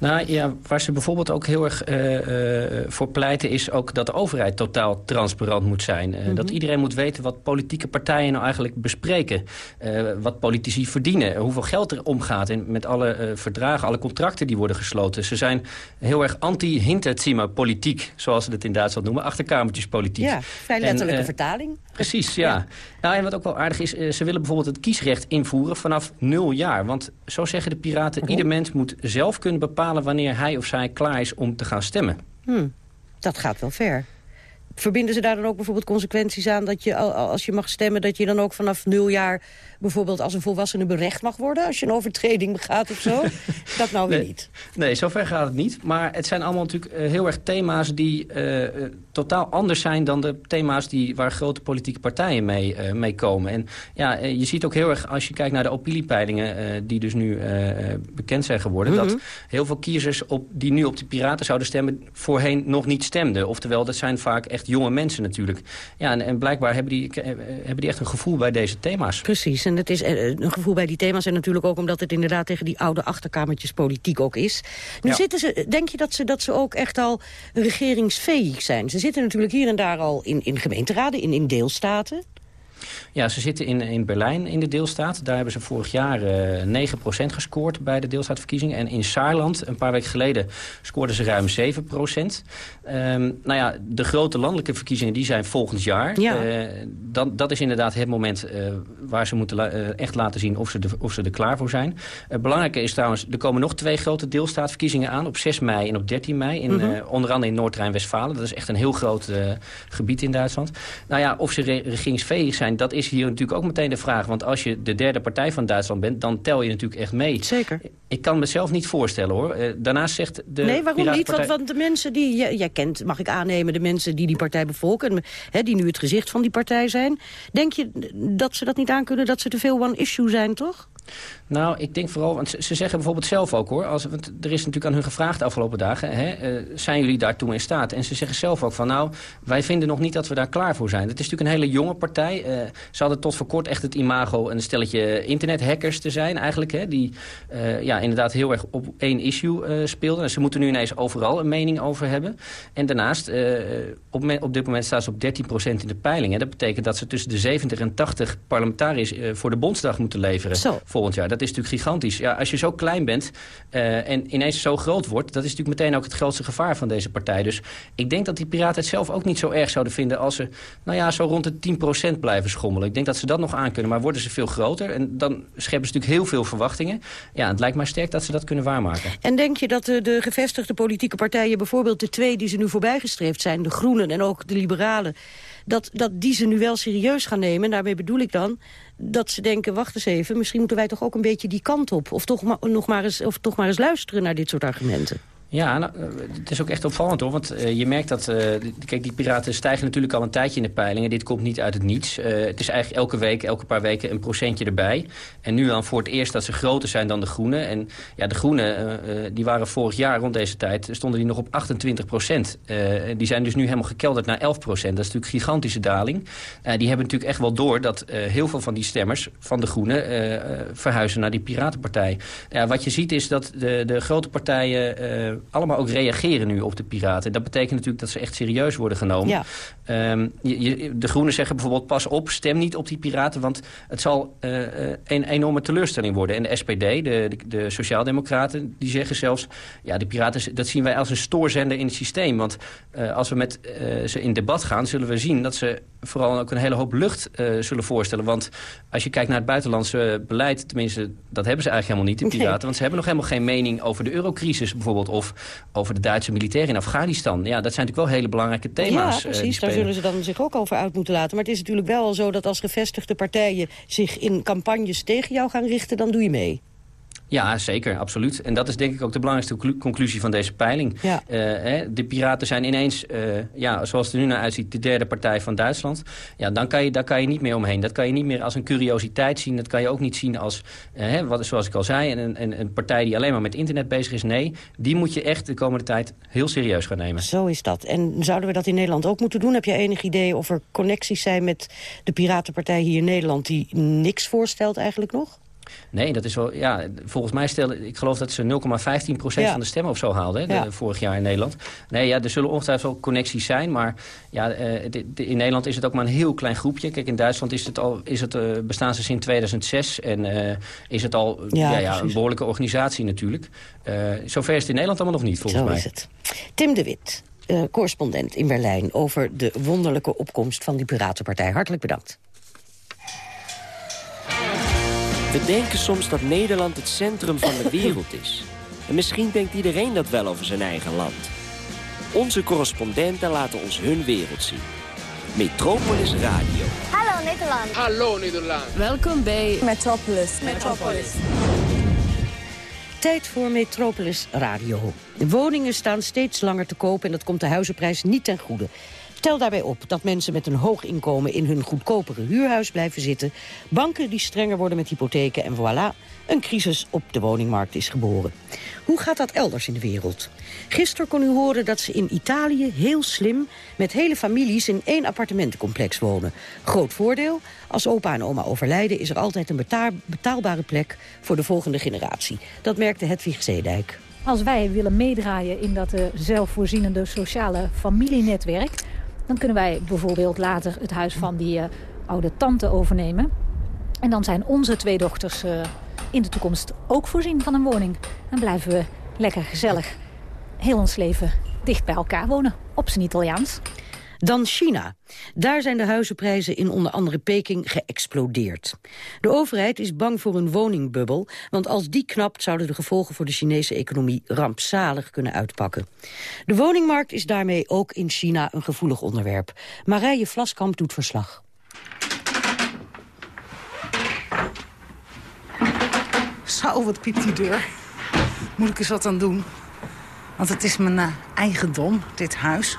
Nou ja, waar ze bijvoorbeeld ook heel erg uh, voor pleiten... is ook dat de overheid totaal transparant moet zijn. Uh, Dat iedereen moet weten wat politieke partijen nou eigenlijk bespreken. wat politici verdienen. Hoeveel geld er omgaat. En met alle verdragen, alle contracten die worden gesloten. Ze zijn heel erg anti-hinterzimmer-politiek. Zoals ze het in Duitsland noemen. Achterkamertjespolitiek. Ja, vrij letterlijke vertaling. Precies, ja. Nou, en wat ook wel aardig is, ze willen bijvoorbeeld het kiesrecht invoeren vanaf nul jaar. Want zo zeggen de piraten, ieder mens moet zelf kunnen bepalen wanneer hij of zij klaar is om te gaan stemmen. Hmm, dat gaat wel ver. Verbinden ze daar dan ook bijvoorbeeld consequenties aan... dat je als je mag stemmen, dat je dan ook vanaf nul jaar... bijvoorbeeld als een volwassene berecht mag worden... als je een overtreding begaat of zo? dat nou weer niet. Nee, zover gaat het niet. Maar het zijn allemaal natuurlijk eh, heel erg thema's... die uh, totaal anders zijn dan de thema's die, waar grote politieke partijen mee, uh, mee komen. En ja, je ziet ook heel erg, als je kijkt naar de opiniepeilingen... die dus nu bekend zijn geworden... dat mhm. heel veel kiezers op, die nu op de Piraten zouden stemmen... voorheen nog niet stemden. Oftewel, dat zijn vaak echt jonge mensen natuurlijk. Ja, en, en blijkbaar hebben die, eh, hebben die echt een gevoel bij deze thema's. Precies, en het is eh, een gevoel bij die thema's... en natuurlijk ook omdat het inderdaad tegen die oude achterkamertjes politiek ook is. Nu zitten ze, denk je dat ze, dat ze ook echt al regeringsfähig zijn? Ze zitten natuurlijk hier en daar al in, in gemeenteraden, in, in deelstaten. Ja, ze zitten in, in Berlijn in de deelstaat. Daar hebben ze vorig jaar uh, 9% gescoord bij de deelstaatverkiezingen. En in Saarland, een paar weken geleden, scoorden ze ruim 7%. Um, nou ja, de grote landelijke verkiezingen die zijn volgend jaar. Ja. Uh, dan, dat is inderdaad het moment uh, waar ze moeten la echt laten zien of ze, de, of ze er klaar voor zijn. Het belangrijke is trouwens, er komen nog twee grote deelstaatverkiezingen aan. Op 6 mei en op 13 mei. In, mm -hmm. onder andere in Noord-Rijn-Westfalen. Dat is echt een heel groot gebied in Duitsland. Nou ja, of ze re zijn, dat is hier natuurlijk ook meteen de vraag. Want als je de derde partij van Duitsland bent, dan tel je natuurlijk echt mee. Zeker. Ik kan mezelf niet voorstellen hoor. daarnaast zegt de Nee, waarom niet? Want, want de mensen die... Jij kent, mag ik aannemen, de mensen die die partij bevolken... Hè, die nu het gezicht van die partij zijn. Denk je dat ze dat niet aankunnen, dat ze te veel one-issue zijn, toch? Nou, ik denk vooral, want ze zeggen bijvoorbeeld zelf ook hoor... Als, want er is natuurlijk aan hun gevraagd de afgelopen dagen... Hè, uh, zijn jullie daartoe in staat? En ze zeggen zelf ook van nou, wij vinden nog niet dat we daar klaar voor zijn. Het is natuurlijk een hele jonge partij. Uh, ze hadden tot voor kort echt het imago een stelletje internethackers te zijn eigenlijk. Hè, die uh, ja, inderdaad heel erg op één issue speelden. En ze moeten nu ineens overal een mening over hebben. En daarnaast, op, op, dit moment staan ze op 13% in de peiling. Hè. Dat betekent dat ze tussen de 70 en 80 parlementariërs voor de Bondsdag moeten leveren. Zo volgend jaar. Dat is natuurlijk gigantisch. Ja, als je zo klein bent uh, en ineens zo groot wordt... dat is natuurlijk meteen ook het grootste gevaar van deze partij. Dus ik denk dat die piraten het zelf ook niet zo erg zouden vinden... als ze nou ja, zo rond de 10% blijven schommelen. Ik denk dat ze dat nog aan kunnen, maar worden ze veel groter... en dan scheppen ze natuurlijk heel veel verwachtingen. Ja, het lijkt mij sterk dat ze dat kunnen waarmaken. En denk je dat de, de gevestigde politieke partijen... bijvoorbeeld de twee die ze nu voorbijgestreefd zijn... de Groenen en ook de Liberalen dat, dat die ze nu wel serieus gaan nemen. En daarmee bedoel ik dan dat ze denken, wacht eens even... misschien moeten wij toch ook een beetje die kant op. Of toch, maar, nog maar eens, of toch maar eens luisteren naar dit soort argumenten. Ja, nou, eh, het is ook echt opvallend hoor. Want uh, je merkt dat, uh, kijk, die piraten stijgen natuurlijk al een tijdje in de peilingen. Dit komt niet uit het niets. Het is eigenlijk elke week, elke paar weken een procentje erbij. En nu dan voor het eerst dat ze groter zijn dan de groenen. En ja, de groenen, die waren vorig jaar rond deze tijd, stonden die nog op 28 procent. die zijn dus nu helemaal gekelderd naar 11 procent. Dat is natuurlijk een gigantische daling. die hebben natuurlijk echt wel door dat heel veel van die stemmers van de groenen verhuizen naar die piratenpartij. wat je ziet is dat de, de grote partijen allemaal ook reageren nu op de piraten. Dat betekent natuurlijk dat ze echt serieus worden genomen. Ja. Um, je, de Groenen zeggen bijvoorbeeld pas op, stem niet op die piraten... want het zal uh, een enorme teleurstelling worden. En de SPD, de, de, de Sociaaldemocraten, die zeggen zelfs... ja, de piraten, dat zien wij als een stoorzender in het systeem. Want uh, als we met uh, ze in debat gaan, zullen we zien... dat ze vooral ook een hele hoop lucht zullen voorstellen. Want als je kijkt naar het buitenlandse beleid... tenminste, dat hebben ze eigenlijk helemaal niet, de piraten. Want ze hebben nog helemaal geen mening over de eurocrisis bijvoorbeeld... of over de Duitse militairen in Afghanistan. Ja, dat zijn natuurlijk wel hele belangrijke thema's. Ja, precies. Daar zullen ze dan zich ook over uit moeten laten. Maar het is natuurlijk wel zo dat als gevestigde partijen... zich in campagnes tegen jou gaan richten, dan doe je mee. Ja, zeker, absoluut. En dat is denk ik ook de belangrijkste conclusie van deze peiling. Ja. Uh, de piraten zijn ineens, uh, ja, zoals het er nu naar uitziet, de derde partij van Duitsland. Ja, dan kan je, daar kan je niet meer omheen. Dat kan je niet meer als een curiositeit zien. Dat kan je ook niet zien als, uh, wat, zoals ik al zei, een, een, een, partij die alleen maar met internet bezig is. Nee, die moet je echt de komende tijd heel serieus gaan nemen. Zo is dat. En zouden we dat in Nederland ook moeten doen? Heb je enig idee of er connecties zijn met de piratenpartij hier in Nederland... die niks voorstelt eigenlijk nog? Nee, dat is wel, ja, volgens mij stelde, ik geloof dat ze 0,15 procent van de stemmen of zo haalden, hè, vorig jaar in Nederland. Nee, ja, er zullen ongetwijfeld wel connecties zijn, maar ja, uh, in Nederland is het ook maar een heel klein groepje. Kijk, in Duitsland is het al, is het, uh, bestaan ze sinds 2006 en uh, is het al ja, ja, een behoorlijke organisatie natuurlijk. zover is het in Nederland allemaal nog niet, volgens zo mij. is het. Tim de Wit, correspondent in Berlijn, over de wonderlijke opkomst van die Piratenpartij. Hartelijk bedankt. We denken soms dat Nederland het centrum van de wereld is. En misschien denkt iedereen dat wel over zijn eigen land. Onze correspondenten laten ons hun wereld zien. Metropolis Radio. Hallo Nederland. Hallo Nederland. Welkom bij Metropolis. Metropolis. Tijd voor Metropolis Radio. De woningen staan steeds langer te koop en dat komt de huizenprijs niet ten goede. Tel daarbij op dat mensen met een hoog inkomen in hun goedkopere huurhuis blijven zitten, banken die strenger worden met hypotheken en voilà, een crisis op de woningmarkt is geboren. Hoe gaat dat elders in de wereld? Gisteren kon u horen dat ze in Italië heel slim met hele families in één appartementencomplex wonen. Groot voordeel, als opa en oma overlijden is er altijd een betaalbare plek voor de volgende generatie. Dat merkte Hedwig Zeedijk. Als wij willen meedraaien in dat uh, zelfvoorzienende sociale familienetwerk... Dan kunnen wij bijvoorbeeld later het huis van die uh, oude tante overnemen. En dan zijn onze twee dochters uh, in de toekomst ook voorzien van een woning. En blijven we lekker gezellig heel ons leven dicht bij elkaar wonen. Op zijn Italiaans. Dan China. Daar zijn de huizenprijzen in onder andere Peking geëxplodeerd. De overheid is bang voor een woningbubbel, want als die knapt zouden de gevolgen voor de Chinese economie rampzalig kunnen uitpakken. De woningmarkt is daarmee ook in China een gevoelig onderwerp. Marije Vlaskamp doet verslag. Zo, wat piept die deur. Moet ik eens wat aan doen? Want het is mijn uh, eigendom, dit huis.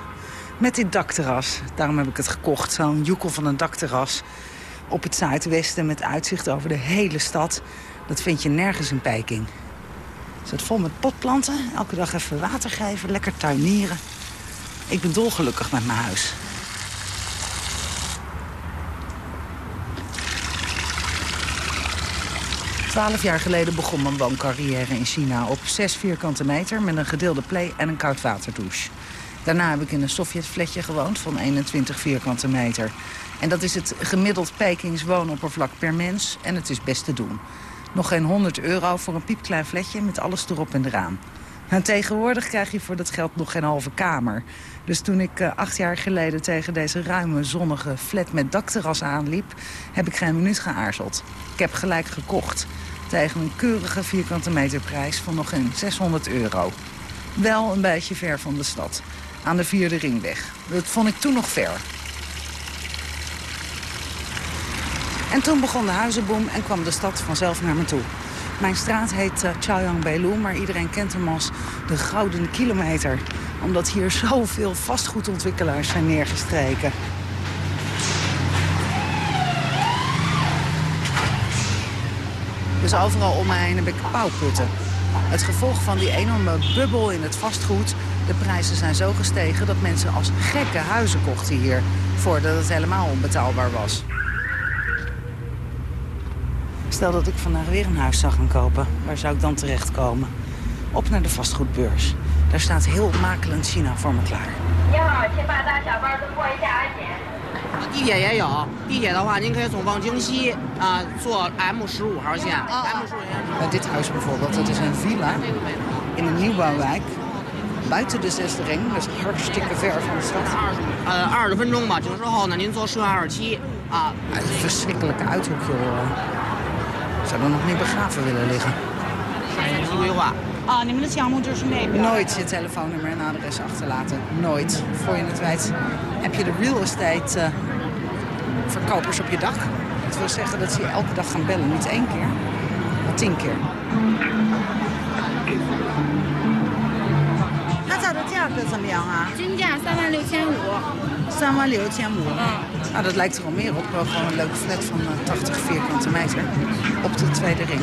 Met dit dakterras. Daarom heb ik het gekocht. Zo'n joekel van een dakterras. Op het zuidwesten met uitzicht over de hele stad. Dat vind je nergens in Peking. Het zit vol met potplanten. Elke dag even water geven. Lekker tuinieren. Ik ben dolgelukkig met mijn huis. Twaalf jaar geleden begon mijn wooncarrière in China op 6 vierkante meter... met een gedeelde play en een koudwaterdouche. Daarna heb ik in een Sovjetfletje gewoond van 21 vierkante meter. En dat is het gemiddeld Pekings woonoppervlak per mens. En het is best te doen. Nog geen 100 euro voor een piepklein fletje met alles erop en eraan. En tegenwoordig krijg je voor dat geld nog geen halve kamer. Dus toen ik uh, acht jaar geleden tegen deze ruime, zonnige flat met dakterras aanliep... heb ik geen minuut geaarzeld. Ik heb gelijk gekocht. Tegen een keurige vierkante meterprijs van nog geen 600 euro. Wel een beetje ver van de stad aan de vierde ringweg. Dat vond ik toen nog ver. En toen begon de huizenboom en kwam de stad vanzelf naar me toe. Mijn straat heet uh, Chaoyang Beilu, maar iedereen kent hem als de Gouden Kilometer. Omdat hier zoveel vastgoedontwikkelaars zijn neergestreken. Dus overal om mij heen heb ik pauwputten. Het gevolg van die enorme bubbel in het vastgoed de prijzen zijn zo gestegen dat mensen als gekke huizen kochten hier... voordat het helemaal onbetaalbaar was. Stel dat ik vandaag weer een huis zou gaan kopen. Waar zou ik dan terechtkomen? Op naar de vastgoedbeurs. Daar staat heel makelend China voor me klaar. 地铁也有，地铁的话，您可以从望京西啊、呃、坐 M 十五号线。M 十五 Dit huis bijvoorbeeld, dat is een villa in een nieuwbouwwijk buiten de zesde ring, dus hartstikke ver van de stad. Uh, 20分钟吧，九十号呢，您坐顺二七啊。Een verschrikkelijke uithoek, joh. Zou er nog niet begraven willen liggen. Ah, Nooit je telefoonnummer en adres achterlaten. Nooit. Voor je het weet heb je de real estate uh, verkopers op je dag? Dat wil zeggen dat ze je elke dag gaan bellen. Niet één keer, maar tien keer. Nou, dat lijkt er al meer op. Wel gewoon een leuke flat van eh, 80 vierkante meter op de tweede ring.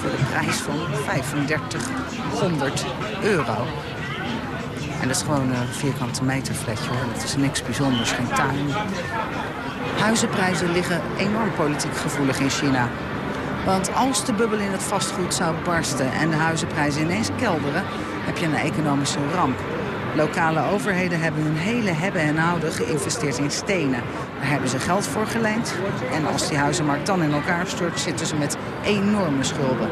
Voor de prijs van 3500 euro. En dat is gewoon een vierkante meter flatje. Dat is niks bijzonders, geen tuin. Huizenprijzen liggen enorm politiek gevoelig in China. Want als de bubbel in het vastgoed zou barsten en de huizenprijzen ineens kelderen, heb je een economische ramp. Lokale overheden hebben hun hele hebben en houden geïnvesteerd in stenen. Daar hebben ze geld voor geleend. En als die huizenmarkt dan in elkaar stort, zitten ze met enorme schulden.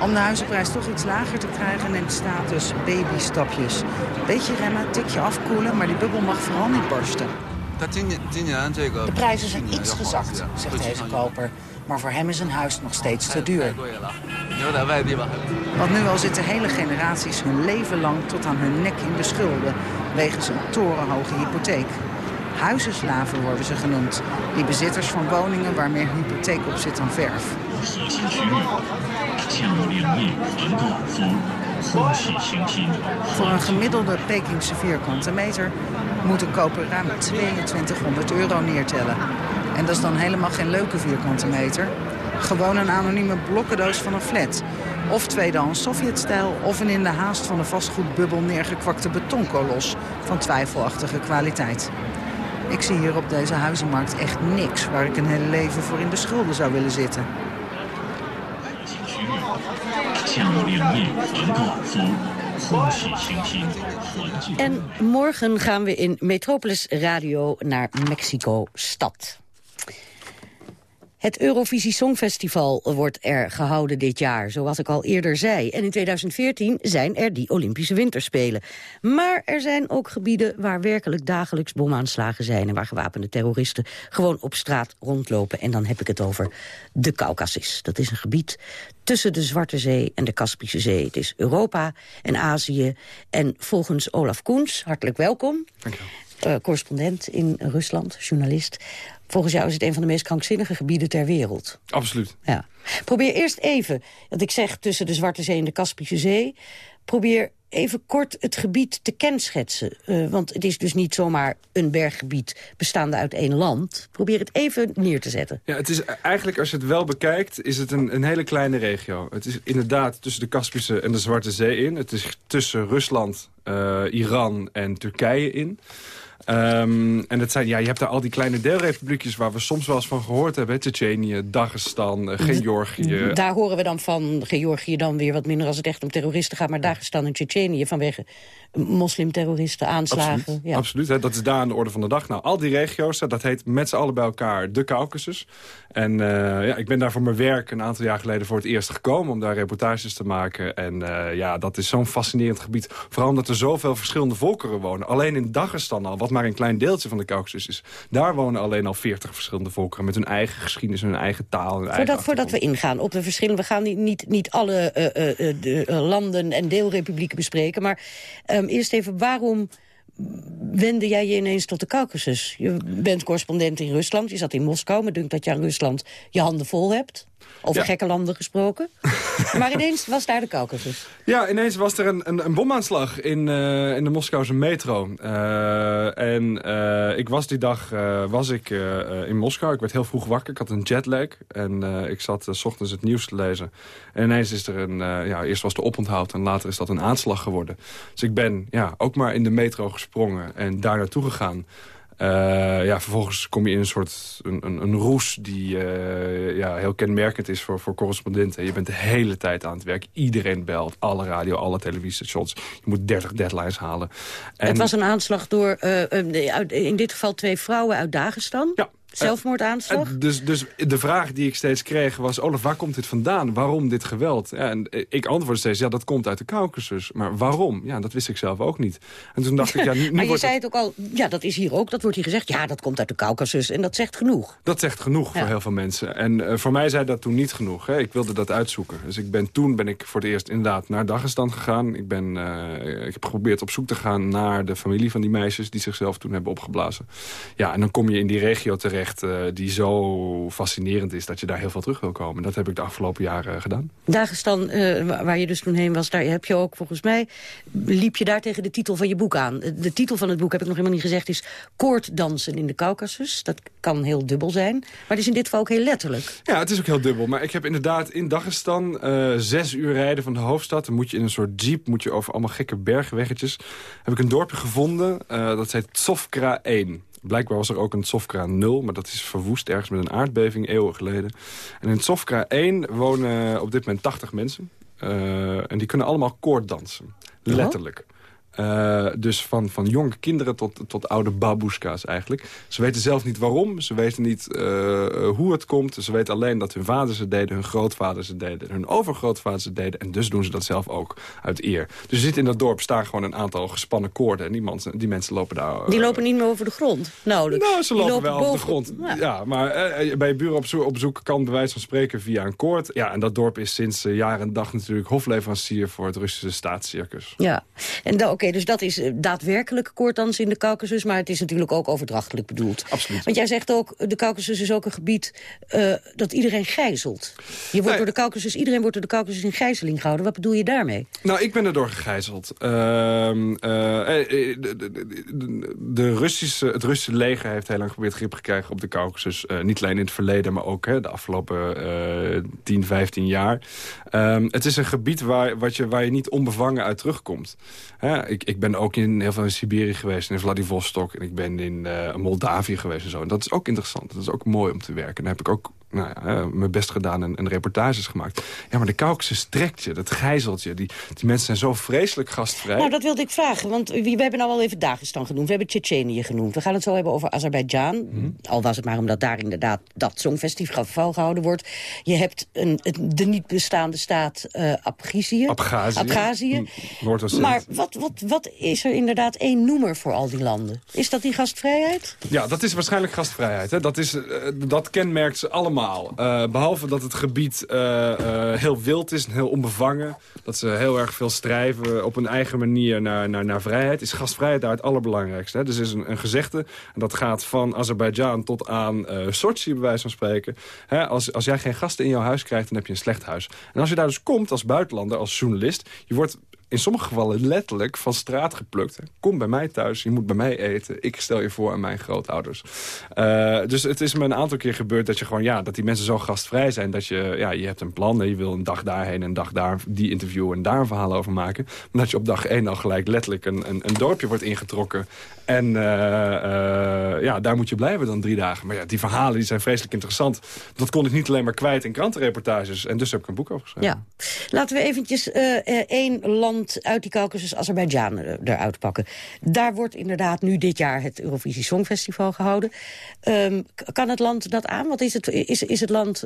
Om de huizenprijs toch iets lager te krijgen neemt staat dus babystapjes. Beetje remmen, tikje afkoelen, maar die bubbel mag vooral niet barsten. De prijzen zijn iets gezakt, zegt deze koper. Maar voor hem is een huis nog steeds te duur. Want nu al zitten hele generaties hun leven lang tot aan hun nek in de schulden... wegens een torenhoge hypotheek. Huizenslaven worden ze genoemd. Die bezitters van woningen waar meer hypotheek op zit dan verf. Voor een gemiddelde Pekingse vierkante meter moet een koper ruim 2200 euro neertellen. En dat is dan helemaal geen leuke vierkante meter. Gewoon een anonieme blokkendoos van een flat. Of tweedehands Sovjetstijl of een in de haast van de vastgoedbubbel neergekwakte betonkolos van twijfelachtige kwaliteit. Ik zie hier op deze huizenmarkt echt niks waar ik een hele leven voor in de schulden zou willen zitten. En morgen gaan we in Metropolis Radio naar Mexico-stad. Het Eurovisie Songfestival wordt er gehouden dit jaar, zoals ik al eerder zei. En in 2014 zijn er die Olympische Winterspelen. Maar er zijn ook gebieden waar werkelijk dagelijks bomaanslagen zijn... en waar gewapende terroristen gewoon op straat rondlopen. En dan heb ik het over de Caucasus. Dat is een gebied tussen de Zwarte Zee en de Kaspische Zee. Het is Europa en Azië. En volgens Olaf Koens, hartelijk welkom. Dank je wel. Uh, correspondent in Rusland, journalist. Volgens jou is het een van de meest krankzinnige gebieden ter wereld. Absoluut. Ja. Probeer eerst even, dat ik zeg tussen de Zwarte Zee en de Kaspische Zee... probeer even kort het gebied te kenschetsen. Uh, want het is dus niet zomaar een berggebied bestaande uit één land. Probeer het even neer te zetten. Ja, het is eigenlijk, als je het wel bekijkt, is het een, een hele kleine regio. Het is inderdaad tussen de Kaspische en de Zwarte Zee in. Het is tussen Rusland, uh, Iran en Turkije in. Um, en dat zijn, ja, je hebt daar al die kleine deelrepubliekjes waar we soms wel eens van gehoord hebben. Tsjetsjenië, Dagestan, uh, Georgië. Daar horen we dan van Georgië dan weer wat minder als het echt om terroristen gaat. Maar Dagestan en Tsjetsjenië vanwege moslimterroristen, aanslagen. Absoluut, ja. absoluut hè, dat is daar aan de orde van de dag. Nou, al die regio's, dat heet met z'n allen bij elkaar de Caucasus. En uh, ja, ik ben daar voor mijn werk een aantal jaar geleden voor het eerst gekomen... om daar reportages te maken. En uh, ja, dat is zo'n fascinerend gebied. Vooral omdat er zoveel verschillende volkeren wonen. Alleen in Dagestan al, wat maar een klein deeltje van de Caucasus is... daar wonen alleen al 40 verschillende volkeren... met hun eigen geschiedenis, hun eigen taal. Hun voordat, eigen voordat we ingaan op de verschillen... we gaan niet, niet, niet alle uh, de, landen en deelrepublieken bespreken... maar um, eerst even, waarom wende jij je ineens tot de Caucasus? Je bent correspondent in Rusland, je zat in Moskou... maar dunkt dat je aan Rusland je handen vol hebt. Over Ja. gekke landen gesproken. maar ineens was daar de Caucasus. Ja, ineens was er een, een, een bomaanslag in, eh, in de Moskouse metro. Eh, en eh, ik was die dag was ik, in Moskou. Ik werd heel vroeg wakker. Ik had een jetlag. En ik zat s ochtends het nieuws te lezen. En ineens is er een... ja, eerst was de oponthoud en later is dat een aanslag geworden. Dus ik ben ja, ook maar in de metro gesprongen en daar naartoe gegaan. Eh, ja, vervolgens kom je in een soort een, een, een roes die eh, ja, heel kenmerkend is voor, voor correspondenten. Je bent de hele tijd aan het werk. Iedereen belt. Alle radio, alle televisiestations. Je moet 30 deadlines halen. En, Het was een aanslag door, eh, in dit geval twee vrouwen uit Dagestan. Ja. Zelfmoordaanslag. En dus, dus de vraag die ik steeds kreeg was... Olaf, waar komt dit vandaan? Waarom dit geweld? Ja, en ik antwoordde steeds, ja, dat komt uit de Caucasus. Maar waarom? Ja, dat wist ik zelf ook niet. En toen dacht ik, ja, nu, nu maar je zei het ook al, ja, dat is hier ook. Dat wordt hier gezegd, ja, dat komt uit de Caucasus. En dat zegt genoeg. Dat zegt genoeg Ja. voor heel veel mensen. En eh, voor mij zei dat toen niet genoeg. Hè. Ik wilde dat uitzoeken. Dus ik ben, toen ben ik voor het eerst inderdaad naar Dagestan gegaan. Ik, ben, eh, ik heb geprobeerd op zoek te gaan naar de familie van die meisjes... die zichzelf toen hebben opgeblazen. Ja, en dan kom je in die regio terecht echt eh, die zo fascinerend is... dat je daar heel veel terug wil komen. Dat heb ik de afgelopen jaren gedaan. Dagestan, uh, waar je dus toen heen was, daar heb je ook volgens mij... liep je daar tegen de titel van je boek aan. De titel van het boek, heb ik nog helemaal niet gezegd, is... Koorddansen in de Caucasus. Dat kan heel dubbel zijn. Maar het is in dit geval ook heel letterlijk. Ja, het is ook heel dubbel. Maar ik heb inderdaad in Dagestan uh, zes uur rijden van de hoofdstad. Dan moet je in een soort jeep, moet je over allemaal gekke bergweggetjes. Heb ik een dorpje gevonden, dat heet Tsofkra 1. Blijkbaar was er ook een Tsofkra 0, maar dat is verwoest ergens met een aardbeving eeuwen geleden. En in Tsofkra 1 wonen op dit moment 80 mensen. Uh, en die kunnen allemaal koorddansen. Letterlijk. Uh, dus van, van jonge kinderen tot, tot oude babushka's eigenlijk. Ze weten zelf niet waarom. Ze weten niet uh, hoe het komt. Ze weten alleen dat hun vaders het deden, hun grootvaders het deden... hun overgrootvaders het deden. En dus doen ze dat zelf ook uit eer. Dus er zit in dat dorp staan gewoon een aantal gespannen koorden. En die, man, die mensen lopen daar... die lopen niet meer over de grond, nauwelijks. Nou, ze lopen, lopen, wel boven... over de grond. Ja, ja maar bij je buren op, zo op zoek kan bij wijze van spreken via een koord. Ja, en dat dorp is sinds jaren en dag natuurlijk hofleverancier... voor het Russische staatscircus. Ja, en oké, dus dat is daadwerkelijk koortdans in de Caucasus... maar het is natuurlijk ook overdrachtelijk bedoeld. Absoluut. Want jij zegt ook, de Caucasus is ook een gebied uh, dat iedereen gijzelt. Je wordt Nee. door de Caucasus, iedereen wordt door de Caucasus in gijzeling gehouden. Wat bedoel je daarmee? Nou, ik ben erdoor gegijzeld. Eh, eh, de, de, Russische, het Russische leger heeft heel lang geprobeerd grip gekregen op de Caucasus. Eh, niet alleen in het verleden, maar ook hè, de afgelopen eh 10, 15 jaar. Ehm, het is een gebied waar, wat je, waar je niet onbevangen uit terugkomt. Hè, ik, ben ook in, heel veel in Siberië geweest, in Vladivostok. En ik ben in eh, Moldavië geweest en zo. En dat is ook interessant. Dat is ook mooi om te werken. En heb ik ook nou ja, eh, mijn best gedaan en, en reportages gemaakt. Ja, maar de Caucasus trekt je, dat gijzelt je. Die, die mensen zijn zo vreselijk gastvrij. Nou, dat wilde ik vragen, want we we hebben nou al even Dagestan genoemd. We hebben Tsjetsjenië genoemd. We gaan het zo hebben over Azerbeidzjan. Mhm. Al was het maar omdat daar inderdaad dat songfestival gehouden wordt. Je hebt een, het- de niet bestaande staat. Abkhazië. Hm, Noord-Oost- Maar wat, wat, wat is er inderdaad één noemer voor al die landen? Is dat die gastvrijheid? Ja, dat is waarschijnlijk gastvrijheid. Hè? Dat, is, eh, dat kenmerkt ze allemaal. Eh, behalve dat het gebied eh, eh, heel wild is en heel onbevangen. Dat ze heel erg veel strijven op hun eigen manier naar, naar, naar vrijheid. Is gastvrijheid daar het allerbelangrijkste. Hè? Dus is een, een gezegde. En dat gaat van Azerbeidzjan tot aan Sochi, bij wijze van spreken. Hè? Als, als jij geen gasten in jouw huis krijgt, dan heb je een slecht huis. En als je daar dus komt als buitenlander, als journalist... je wordt in sommige gevallen letterlijk van straat geplukt. Kom bij mij thuis, je moet bij mij eten. Ik stel je voor aan mijn grootouders. Eh, dus het is me een aantal keer gebeurd dat je gewoon, ja, dat die mensen zo gastvrij zijn dat je, ja, je hebt een plan. en Je wil een dag daarheen, een dag daar die interviewen en daar een verhaal over maken. Maar dat je op dag één al gelijk letterlijk een, een, een dorpje wordt ingetrokken. En eh, eh, ja, daar moet je blijven dan drie dagen. Maar ja, die verhalen die zijn vreselijk interessant. Dat kon ik niet alleen maar kwijt in krantenreportages. En dus heb ik een boek over geschreven. Ja. Laten we eventjes eh, één land uit die Caucasus, Azerbeidzjan, eruit pakken. Daar wordt inderdaad nu dit jaar het Eurovisie Songfestival gehouden. Ehm, kan het land dat aan? Wat is het, is, is het land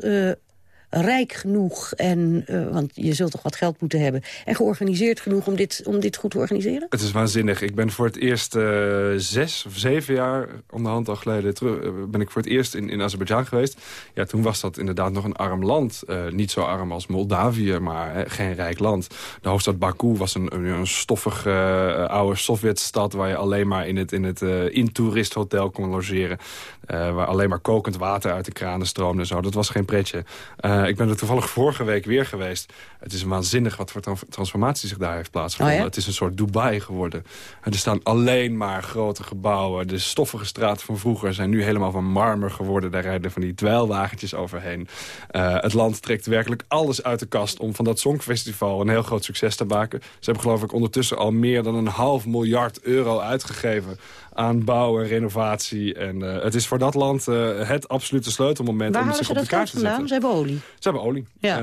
rijk genoeg? En, eh, want je zult toch wat geld moeten hebben. En georganiseerd genoeg om dit, om dit goed te organiseren? Het is waanzinnig. Ik ben voor het eerst eh, zes of zeven jaar onderhand al geleden terug, eh, ben ik voor het eerst in, in Azerbeidzjan geweest. Ja, toen was dat inderdaad nog een arm land. Niet zo arm als Moldavië, maar geen rijk land. De hoofdstad Baku was een, een, stoffige oude Sovjetstad waar je alleen maar in het, in het eh in-toerist hotel kon logeren. Eh, waar alleen maar kokend water uit de kranen stroomde en zo. Dat was geen pretje. Eh, ik ben er toevallig vorige week weer geweest. Het is waanzinnig wat voor tran- transformatie zich daar heeft plaatsgevonden. Oh ja? Het is een soort Dubai geworden. Er staan alleen maar grote gebouwen. De stoffige straten van vroeger zijn nu helemaal van marmer geworden. Daar rijden van die dweilwagentjes overheen. Eh, het land trekt werkelijk alles uit de kast... om van dat Songfestival een heel groot succes te maken. Ze hebben geloof ik ondertussen al meer dan een half miljard euro uitgegeven... aan bouw en renovatie. En eh, het is voor dat land eh, het absolute sleutelmoment... Waar om zich op de kaart te zetten. Ze hebben olie. Ze hebben olie. Ja.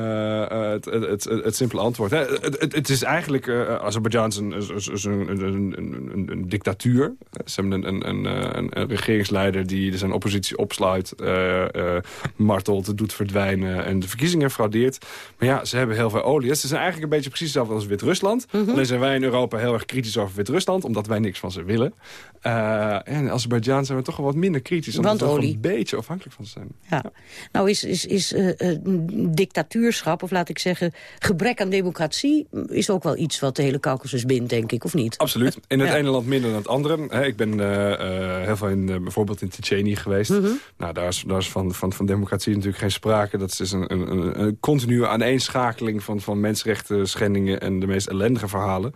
Eh, het, het, het, simpele antwoord. Hè. Het, het, het is eigenlijk... Azerbeidzjan is een, is- is een, een, een, dictatuur. Ze hebben een, een, een, een, een regeringsleider die zijn oppositie opsluit... martelt, doet verdwijnen en de verkiezingen fraudeert. Maar ja, ze hebben heel veel olie. Ze zijn eigenlijk een beetje precies hetzelfde als Wit-Rusland. Alleen zijn wij in Europa heel erg kritisch over Wit-Rusland... omdat wij niks van ze willen. Uh, en Azerbeidzjan zijn we toch wel wat minder kritisch. Omdat we toch een beetje afhankelijk van zijn. Ja. Nou is, is, is uh, dictatuurschap, of laat ik zeggen... gebrek aan democratie... is ook wel iets wat de hele Caucasus bindt, denk ik, of niet? Absoluut. In het Ja. ene land minder dan het andere. Ik ben eh, eh, heel veel in, eh, bijvoorbeeld in Tsjetsjenië geweest. Mhm. Nou, daar is, daar is van, van, van democratie natuurlijk geen sprake. Dat is een, een, een, een continue aaneenschakeling van, van mensenrechten schendingen... en de meest ellendige verhalen.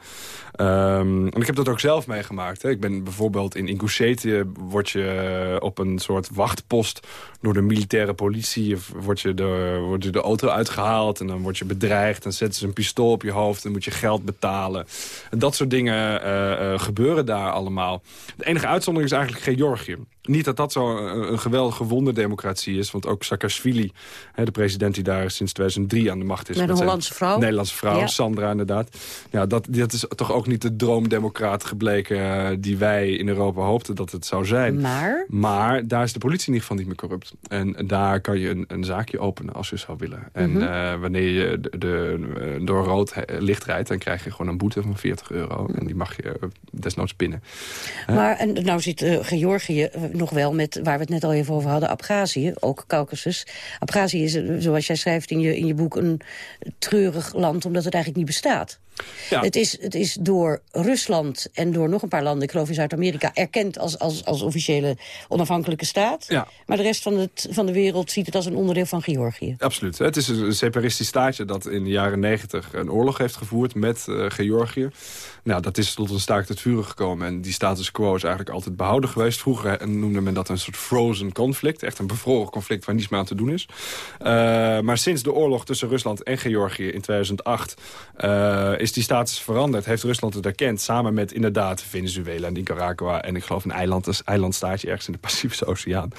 Ehm, en ik heb dat ook zelf meegemaakt. Hè. Ik ben bijvoorbeeld in Ingusetië... word je eh, op een soort wachtpost door de militaire politie... of word je de, wordt je de auto uitgehaald en dan word je bedreigd... en zetten ze een pistool op je hoofd en moet je geld betalen. En dat soort dingen eh, eh, gebeuren daar allemaal. De enige uitzondering is eigenlijk Georgië. Niet dat dat zo een, geweldige wonderdemocratie is... want ook Saakashvili, hè, de president die daar sinds 2003 aan de macht is... Met een Hollandse vrouw. Nederlandse vrouw, Ja. Sandra inderdaad. Ja, dat, dat is toch ook niet de droomdemocraat gebleken... eh, die wij in Europa hoopten dat het zou zijn. Maar? Maar daar is de politie in ieder geval niet meer corrupt. En daar kan je een, een zaakje openen als je zou willen. En Mhm. eh, wanneer je de, de, door rood licht rijdt... dan krijg je gewoon een boete van 40 euro. En die mag je eh, desnoods pinnen. Hè? Maar en nou zit eh, Georgië eh, nog wel met, waar we het net al even over hadden, Abhazie, ook Caucasus. Abhazie is, eh, zoals jij schrijft in je, in je boek, een treurig land omdat het eigenlijk niet bestaat. Ja. Het, is, het is door Rusland en door nog een paar landen, ik geloof in Zuid-Amerika, erkend als, als, als officiële onafhankelijke staat. Ja. Maar de rest van, het, van de wereld ziet het als een onderdeel van Georgië. Absoluut. Het is een separatistisch staatje dat in de jaren negentig een oorlog heeft gevoerd met eh, Georgië. Nou, dat is tot een staakt het vuren gekomen. En die status quo is eigenlijk altijd behouden geweest. Vroeger eh, noemde men dat een soort frozen conflict. Echt een bevroren conflict waar niets meer aan te doen is. Uh, maar sinds de oorlog tussen Rusland en Georgië in 2008... Uh, is die status veranderd. Heeft Rusland het erkend. Samen met inderdaad Venezuela en Nicaragua. En ik geloof een eiland, eilandstaatje ergens in de Pacifische Oceaan.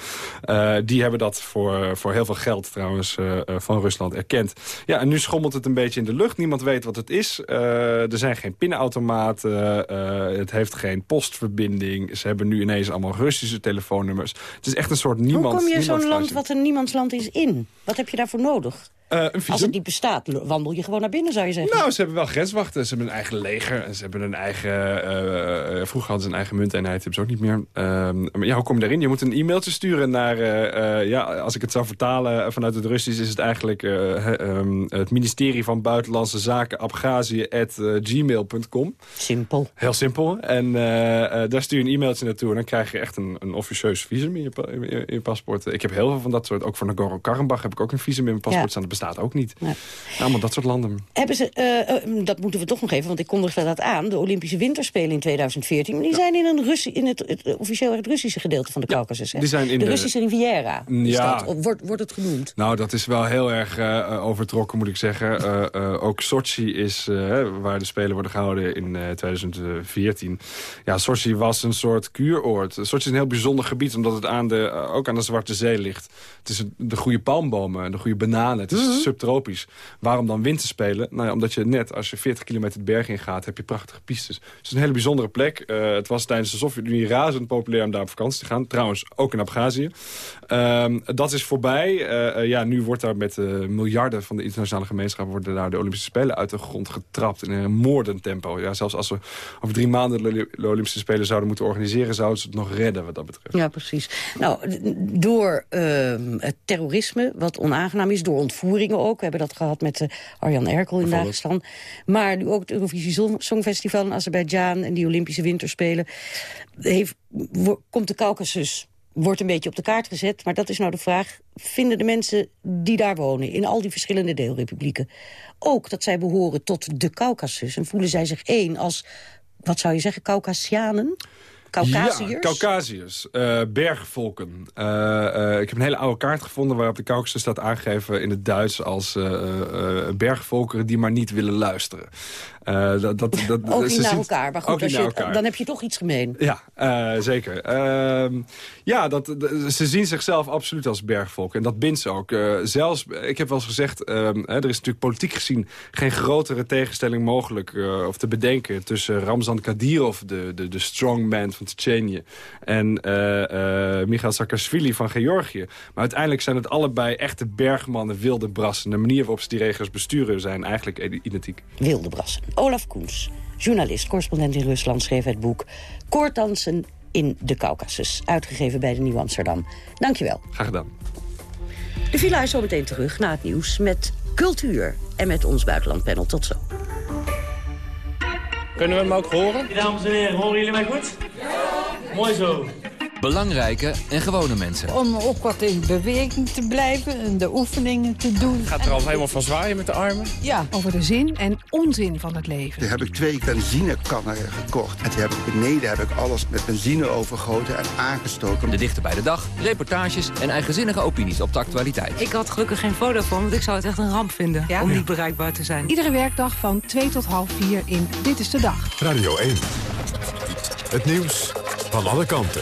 Uh, die hebben dat voor, voor heel veel geld trouwens van Rusland erkend. Ja, en nu schommelt het een beetje in de lucht. Niemand weet wat het is. Er zijn geen pinautomaten. Uh, het heeft geen postverbinding. Ze hebben nu ineens allemaal Russische telefoonnummers. Het is echt een soort niemand. Hoe kom je zo'n land wat een niemandsland is in? Wat heb je daarvoor nodig? Uh, Als het niet bestaat, wandel je gewoon naar binnen, zou je zeggen. Nou, ze hebben wel grenswachten. Ze hebben een eigen leger. En ze hebben een eigen... Uh, uh, vroeger hadden ze een eigen munteenheid. hebben ze ook niet meer. Ehm, maar ja, hoe kom je daarin? Je moet een e-mailtje sturen naar... eh, ja, als ik het zou vertalen vanuit het Russisch... is het eigenlijk um, het ministerie van Buitenlandse Zaken... Abhazie at gmail.com. Simpel. Heel simpel. En daar stuur je een e-mailtje naartoe... en dan krijg je echt een, een officieus visum in je, in, je, paspoort. Ik heb heel veel van dat soort... Ook voor Nagorno-Karabakh heb ik ook een visum in mijn paspoort staan. Ja bestaat ook niet. Nee. Allemaal dat soort landen. Hebben ze, uh, uh, dat moeten we toch nog even, want ik kondigde dat aan... de Olympische Winterspelen in 2014. Maar die ja. zijn in, een Russi in het, het, officieel het Russische gedeelte van de ja, Caucasus. Die zijn in de, de Russische Riviera. Ja. Dat, wordt, wordt het genoemd? Nou, dat is wel heel erg uh, overtrokken, moet ik zeggen. ook Sochi is, waar de Spelen worden gehouden in 2014. Ja, Sochi was een soort kuuroord. Sochi is een heel bijzonder gebied, omdat het aan de, ook aan de Zwarte Zee ligt. Het is de goede palmbomen, de goede bananen. Het is subtropisch. Waarom dan winterspelen? Nou omdat je net, als je 40 kilometer de berg in gaat, heb je prachtige pistes. Het is een hele bijzondere plek. Uh, het was tijdens de Sovjet-Unie razend populair om daar op vakantie te gaan. Trouwens, ook in Abhazie. Uh, dat is voorbij. Uh, ja, nu wordt daar met miljarden van de internationale gemeenschap... worden daar de Olympische Spelen uit de grond getrapt in een moordend tempo. Ja, zelfs als we over drie maanden de Olympische Spelen zouden moeten organiseren... zouden ze het nog redden wat dat betreft. Ja, precies. Nou, door ehm, het terrorisme, wat onaangenaam is, door ook. We hebben dat gehad met uh, Arjan Erkel in Dagestan. Maar nu ook het Eurovisie Songfestival in Azerbeidzjan... en die Olympische Winterspelen. Heeft, komt de Caucasus wordt een beetje op de kaart gezet. Maar dat is nou de vraag. Vinden de mensen die daar wonen, in al die verschillende deelrepublieken... ook dat zij behoren tot de Caucasus? En voelen zij zich één als, wat zou je zeggen, Caucasianen? Caucasiërs? Ja. Uh, bergvolken. Uh, uh, ik heb een hele oude kaart gevonden waarop de Caucasus staat aangegeven in het Duits als bergvolkeren die maar niet willen luisteren. Uh, dat, dat, dat, ook niet naar elkaar, maar goed, als je, elkaar. dan heb je toch iets gemeen. Ja, uh, zeker. Uh, ja, dat, ze zien zichzelf absoluut als bergvolk. En dat bindt ze ook. zelfs, ik heb wel eens gezegd, er is natuurlijk politiek gezien... geen grotere tegenstelling mogelijk of te bedenken... tussen Ramzan Kadyrov, de, de, de strongman van Tsjetsjenië... en Michail Saakashvili van Georgië. Maar uiteindelijk zijn het allebei echte bergmannen, wilde brassen. De manier waarop ze die regio's besturen zijn eigenlijk identiek. Wilde brassen. Olaf Koens, journalist, correspondent in Rusland, schreef het boek... Koorddansen in de Caucasus. Uitgegeven bij de Nieuw Amsterdam. Dankjewel. Graag gedaan. De villa is zo meteen terug na het nieuws met cultuur. En met ons buitenlandpanel. Tot zo. Kunnen we hem ook horen? Dames en heren, horen jullie mij goed? Ja. Mooi zo. Belangrijke en gewone mensen. Om ook wat in beweging te blijven en de oefeningen te doen. Gaat er al helemaal van zwaaien met de armen? Ja. Over de zin en onzin van het leven. Toen heb ik twee benzinekannen gekocht. En toen heb ik beneden heb ik alles met benzine overgoten en aangestoken. De dichter bij de dag, reportages en eigenzinnige opinies op de actualiteit. Ik had gelukkig geen foto van, want ik zou het echt een ramp vinden om niet bereikbaar te zijn. Iedere werkdag van 2 tot half 4 in Dit is de Dag. Radio 1. Het nieuws van alle kanten.